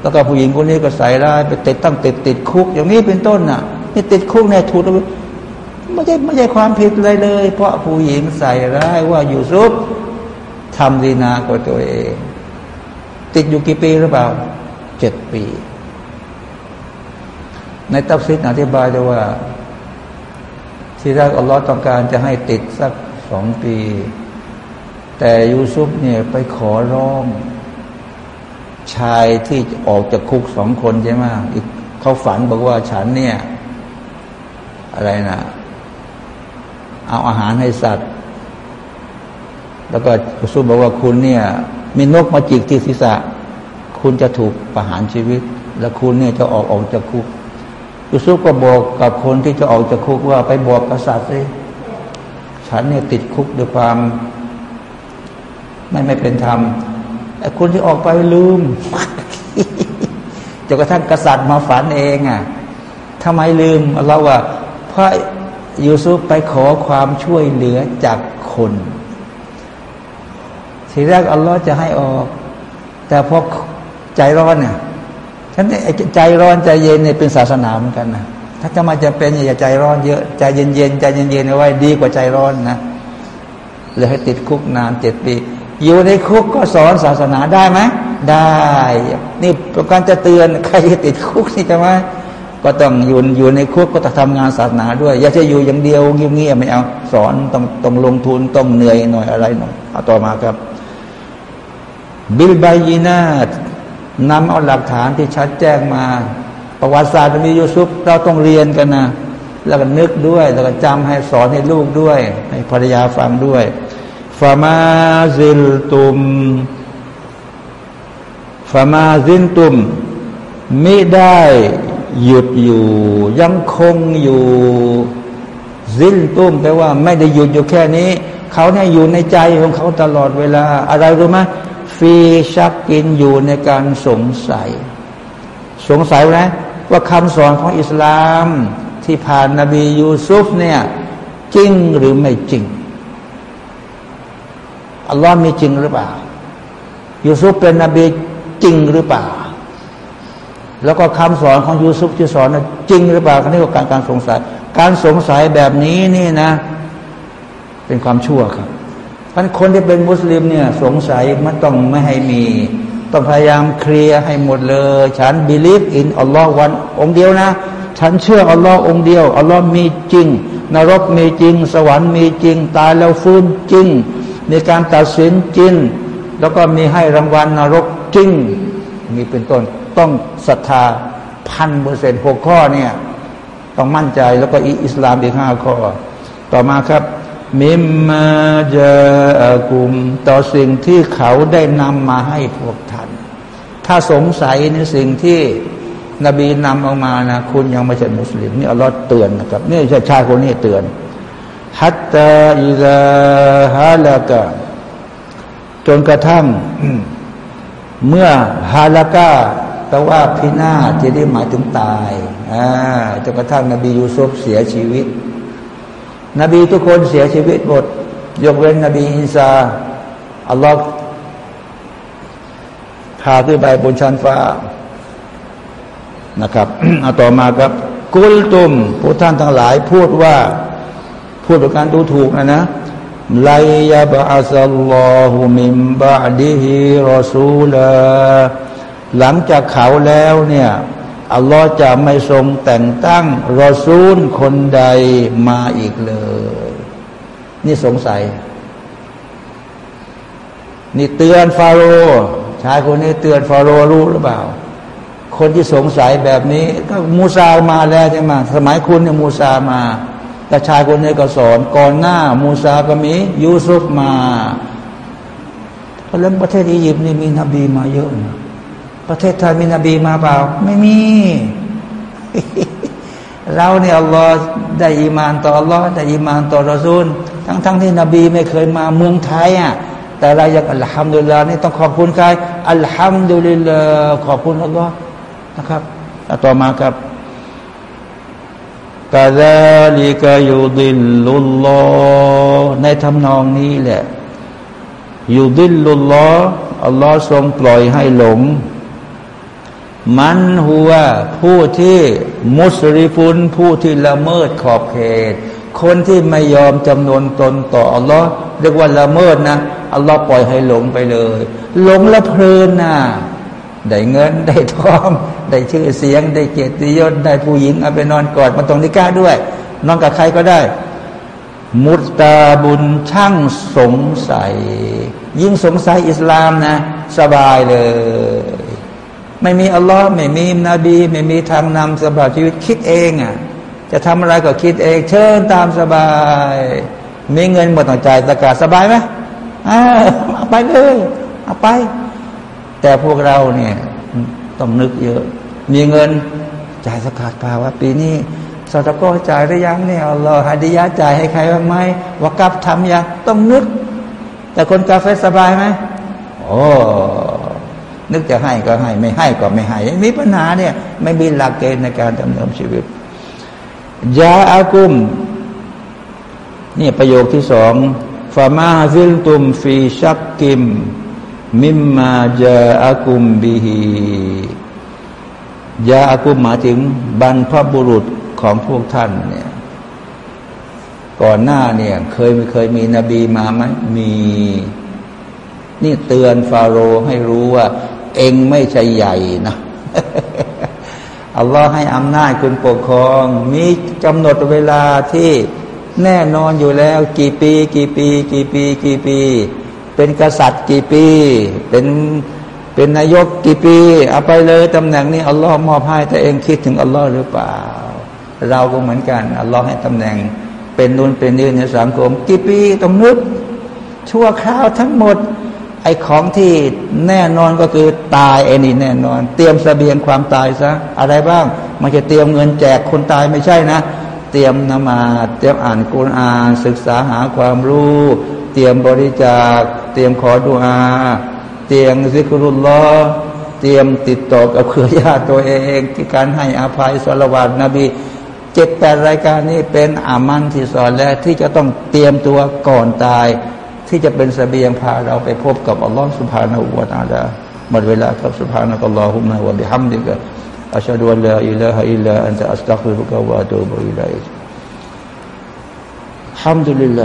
แล้วก็ผู้หญิงคนนี้ก็ใส่ร้ายไปติดตั้งติดติดคุก อย่างนี้เป็นต้นนะ่ะนี่ติดคุกเนี่ยถูกไม่ใช่ไม่ใช่ความผิดเลยเลย เพราะผู้หญิงใส่ร้ายว่ายูซุฟทำดีนากับตัวเอง ติดอยู่กี่ปีหรือเปล่าเจ็ดปี ในตัฟซิดอธิบายว่า ที่แรกอัลลอฮ์ต้องการจะให้ติดสักสองปี แต่ยูซุฟเนี่ยไปขอร้อง ชายที่ออกจากคุกสองคนใช่ไหมอีกเขาฝันบอกว่าฉันเนี่ย อะไรนะเอาอาหารให้สัตว์ แล้วก็ยูซุฟบอกว่าคุณเนี่ย มีนกมาจิกที่ศีรษะ คุณจะถูกประหารชีวิต แล้วคุณเนี่ยจะออกออกจากคุก ยูซุฟก็บอกกับคนที่จะออกจากคุกว่าไปบอกกษัตริย์สิฉันเนี่ยติดคุกด้วยความ ไม่ไม่เป็นธรรมไอ้คนที่ออกไปลืมจนกระทั่งกษัตริย์มาฝันเองอะทำไมลืมเราว่าพระยูซุฟไปขอความช่วยเหลือจากคนทีแรกอัลลอฮ์จะให้ออก แต่พอใจร้อนเนี่ย ฉันใจร้อนใจเย็นเนี่ยเป็นศาสนาเหมือนกันนะถ้าจะมาจะเป็นอย่าใจร้อนเยอะใจเย็นเย็นใจเย็นเย็นเอาไว้ดีกว่าใจร้อนนะเลยให้ติดคุกนานเจ็ดปีอยู่ในคุกก็สอนศาสนาได้ไหมได้ นี่ประการจะเตือนใครติดคุกนี่ใช่ไหมก็ต้องอยู่อยู่ในคุกก็ต้องทำงานศาสนาด้วย อย่าจะอยู่อย่างเดียวเงียบๆไม่เอาสอนต้องต้องลงทุนต้องเหนื่อยหน่อยอะไรหน่อยเอาต่อมาครับ บิลบายีนาต นำเอาหลักฐานที่ชัดแจ้งมา ประวัติศาสตร์มียูซุปเราต้องเรียนกันนะแล้วก็นึกด้วย แล้วก็จำให้สอนให้ลูกด้วย ให้ภรรยาฟังด้วยฟามาซิลตุมฟามาซินตุมไม่ได้หยุดอยู่ ยังคงอยู่ซินตุมแปลว่าไม่ได้หยุดอยู่แค่นี้ เขาเนี่ยอยู่ในใจของเขาตลอดเวลา อะไรรู้ไหม ฟีชักกินอยู่ในการสงสัย สงสัยนะ ว่าคำสอนของอิสลามที่ผ่านนบียูซุฟเนี่ยจริงหรือไม่จริงอัลลอฮ์มีจริงหรือเปล่ายูซุฟเป็นนบีจริงหรือเปล่า แล้วก็คำสอนของยูซุฟที่สอนนะจริงหรือเปล่านี่ก็การการสงสัย การสงสัยแบบนี้นี่นะ เป็นความชั่วครับ ท่านคนที่เป็นมุสลิมเนี่ยสงสัยมันต้องไม่ให้มี ต้องพยายามเคลียร์ให้หมดเลย ฉัน believe in อัลลอฮ์ one องค์เดียวนะ ฉันเชื่ออัลลอฮ์องค์เดียวอัลลอฮ์มีจริง นรกมีจริง สวรรค์มีจริง ตายแล้วฟื้นจริง มีการตัดสินจริง แล้วก็มีให้รางวัลนรกจริง มีเป็นต้นต้องศรัทธาพันเปอร์เซ็นต์หกข้อเนี่ยต้องมั่นใจแล้วก็อิสลามอีกห้าข้อ ต่อมาครับ مماจากุม ต่อสิ่งที่เขาได้นำมาให้พวกท่าน ถ้าสงสัยในสิ่งที่นบีนำออกมานะคุณยังไม่ใช่มุสลิมนี่อัลลอฮ์เตือนนะครับนี่ชายคนนี้เตือนฮัตตาอิลาฮาลากะจนกระทั่งเมื่อฮาลากาแปลว่าพินาศจะได้หมายถึงตายจนกระทั่งนบียูซุฟเสียชีวิต นบีทุกคนเสียชีวิตหมด ยกเว้นนบีอินซาอัลลอฮ์พาขึ้นไปบนชั้นฟ้านะครับเอาต่อมาครับ กุลตุมผู้ท่านทั้งหลายพูดว่า พูดประการดูถูกนะนะไลยาบะสัลลอฮุมิมบะดิฮิรอซูลาหลังจากเขาแล้วเนี่ย อัลลอฮ์จะไม่ทรงแต่งตั้งรอซูลคนใดมาอีกเลย นี่สงสัย นี่เตือนฟาโรห์ชายคนนี้เตือนฟาโรห์รู้หรือเปล่า คนที่สงสัยแบบนี้ ก็มูซามาแล้วใช่ไหมสมัยคุณเนี่ยมูซามา แต่ชายคนนี้ก็สอนก่อนหน้า มูซาก็มียูซุฟมาเพราะเรื่องประเทศอียิปต์นี่มีนบีมาเยอะนะ ประเทศไทยมีนบีมาเปล่า ไม่มี เราเนี่ยอัลลอฮ์ได้อีมานต่ออัลลอฮ์ได้อีมานต่อรอซูล ทั้งๆทที่นบีไม่เคยมาเมืองไทยอะแต่เราอยากอัลฮัมดุลิลลาห์นี่ต้องขอบคุณใครอัลฮัมดุลิลลาห์ขอบคุณอัลลอฮ์นะครับต่อมาครับกาซาลิกายูดิลลุลลอในทำนองนี้แหละยูดิลลุลลออัลลอฮ์ทรงปล่อยให้หลง มันหัวผู้ที่มุสริฟุนผู้ที่ละเมิดขอบเขต คนที่ไม่ยอมจำนวนตนต่ออัลลอฮ์เรียกว่าละเมิดนะอัลลอฮ์ปล่อยให้หลงไปเลยหลงละเพลินนะได้เงินได้ทอง ได้ชื่อเสียง ได้เกียรติยศได้ผู้หญิงเอาไปนอนกอดมาตรงนิก้าด้วย นอนกับใครก็ได้ มุตตาบุญช่างสงสัย ยิ่งสงสัยอิสลามนะ สบายเลย ไม่มีอัลลอฮ์ไม่มีนบี ไม่มีทางนำสบายชีวิตคิดเองอะจะทำอะไรก็คิดเอง เชิญตามสบาย มีเงินหมดต่างใจตะกาสบายไหมอ่าไปเลยเอาไป แต่พวกเราเนี่ยต้องนึกเยอะ มีเงินจ่ายสกาดป่าว่า ปีนี้สตก็จ่ายหรือยังเนี่ยเราหาดิยาจ่ายให้ใครบ้างไหมว่ากับทำยังต้องนึก แต่คนกาเฟสบายไหมโอ้ นึกจะให้ก็ให้ ไม่ให้ก็ไม่ให้ มีปัญหาเนี่ย ไม่มีหลักเกณฑ์ในการดำเนินชีวิตยาอากุมนี่ประโยคที่สองฟามาซิลตุมฟีชักกิม มิมมาจาอากุมบิฮียาอากุมหมายถึงบรรพบุรุษของพวกท่านเนี่ยก่อนหน้าเนี่ยเคยเคยมีนบีมาไหมมี นี่เตือนฟาโรห์ให้รู้ว่า เองไม่ใช่ใหญ่นะอัลลอฮ์ให้อำนาจคุณปกครอง มีกำหนดเวลาที่แน่นอนอยู่แล้ว กี่ปี กี่ปี กี่ปี กี่ปี เป็นกษัตริย์กี่ปี เป็นเป็นนายกกี่ปี เอาไปเลยตำแหน่งนี้อัลลอฮ์มอบให้แต่เองคิดถึงอัลลอฮ์หรือเปล่า เราก็เหมือนกันอัลลอฮ์ให้ตำแหน่ง เป็นนูนเป็นนี่ในสังคม กี่ปีต้องนึกชั่วคราวทั้งหมด ไอ้ของที่แน่นอนก็คือตายไอ้นี่แน่นอน เตรียมสเสบียงความตายซะอะไรบ้างมันจะเตรียมเงินแจกคนตายไม่ใช่นะ เตรียมนมาเตรียมอ่านกุรอานศึกษาหาความรู้ เตรียมบริจาค เตรียมขอดุอา เตรียมซิกรุลลอเตรียมติดต่อกับเครือญาติตัวเองที่การให้อภัยสละวัตนบีเจ็ดแปดรายการนี้เป็นอามันที่สอนแล้วที่จะต้องเตรียมตัวก่อนตาย ที่จะเป็นสเสบียงพาเราไปพบกับอัลลอฮฺสุภาณอูวาตาดาหมดเวลาครับสุภาณกัลลอฮุมะวะบิฮัมดิกะอัชฮะดุอัลลอฮฺอิลาฮะอิลลาอันตะอัสตักฟิรุกะวะตูบุอิลัยฮัมดุลิลลา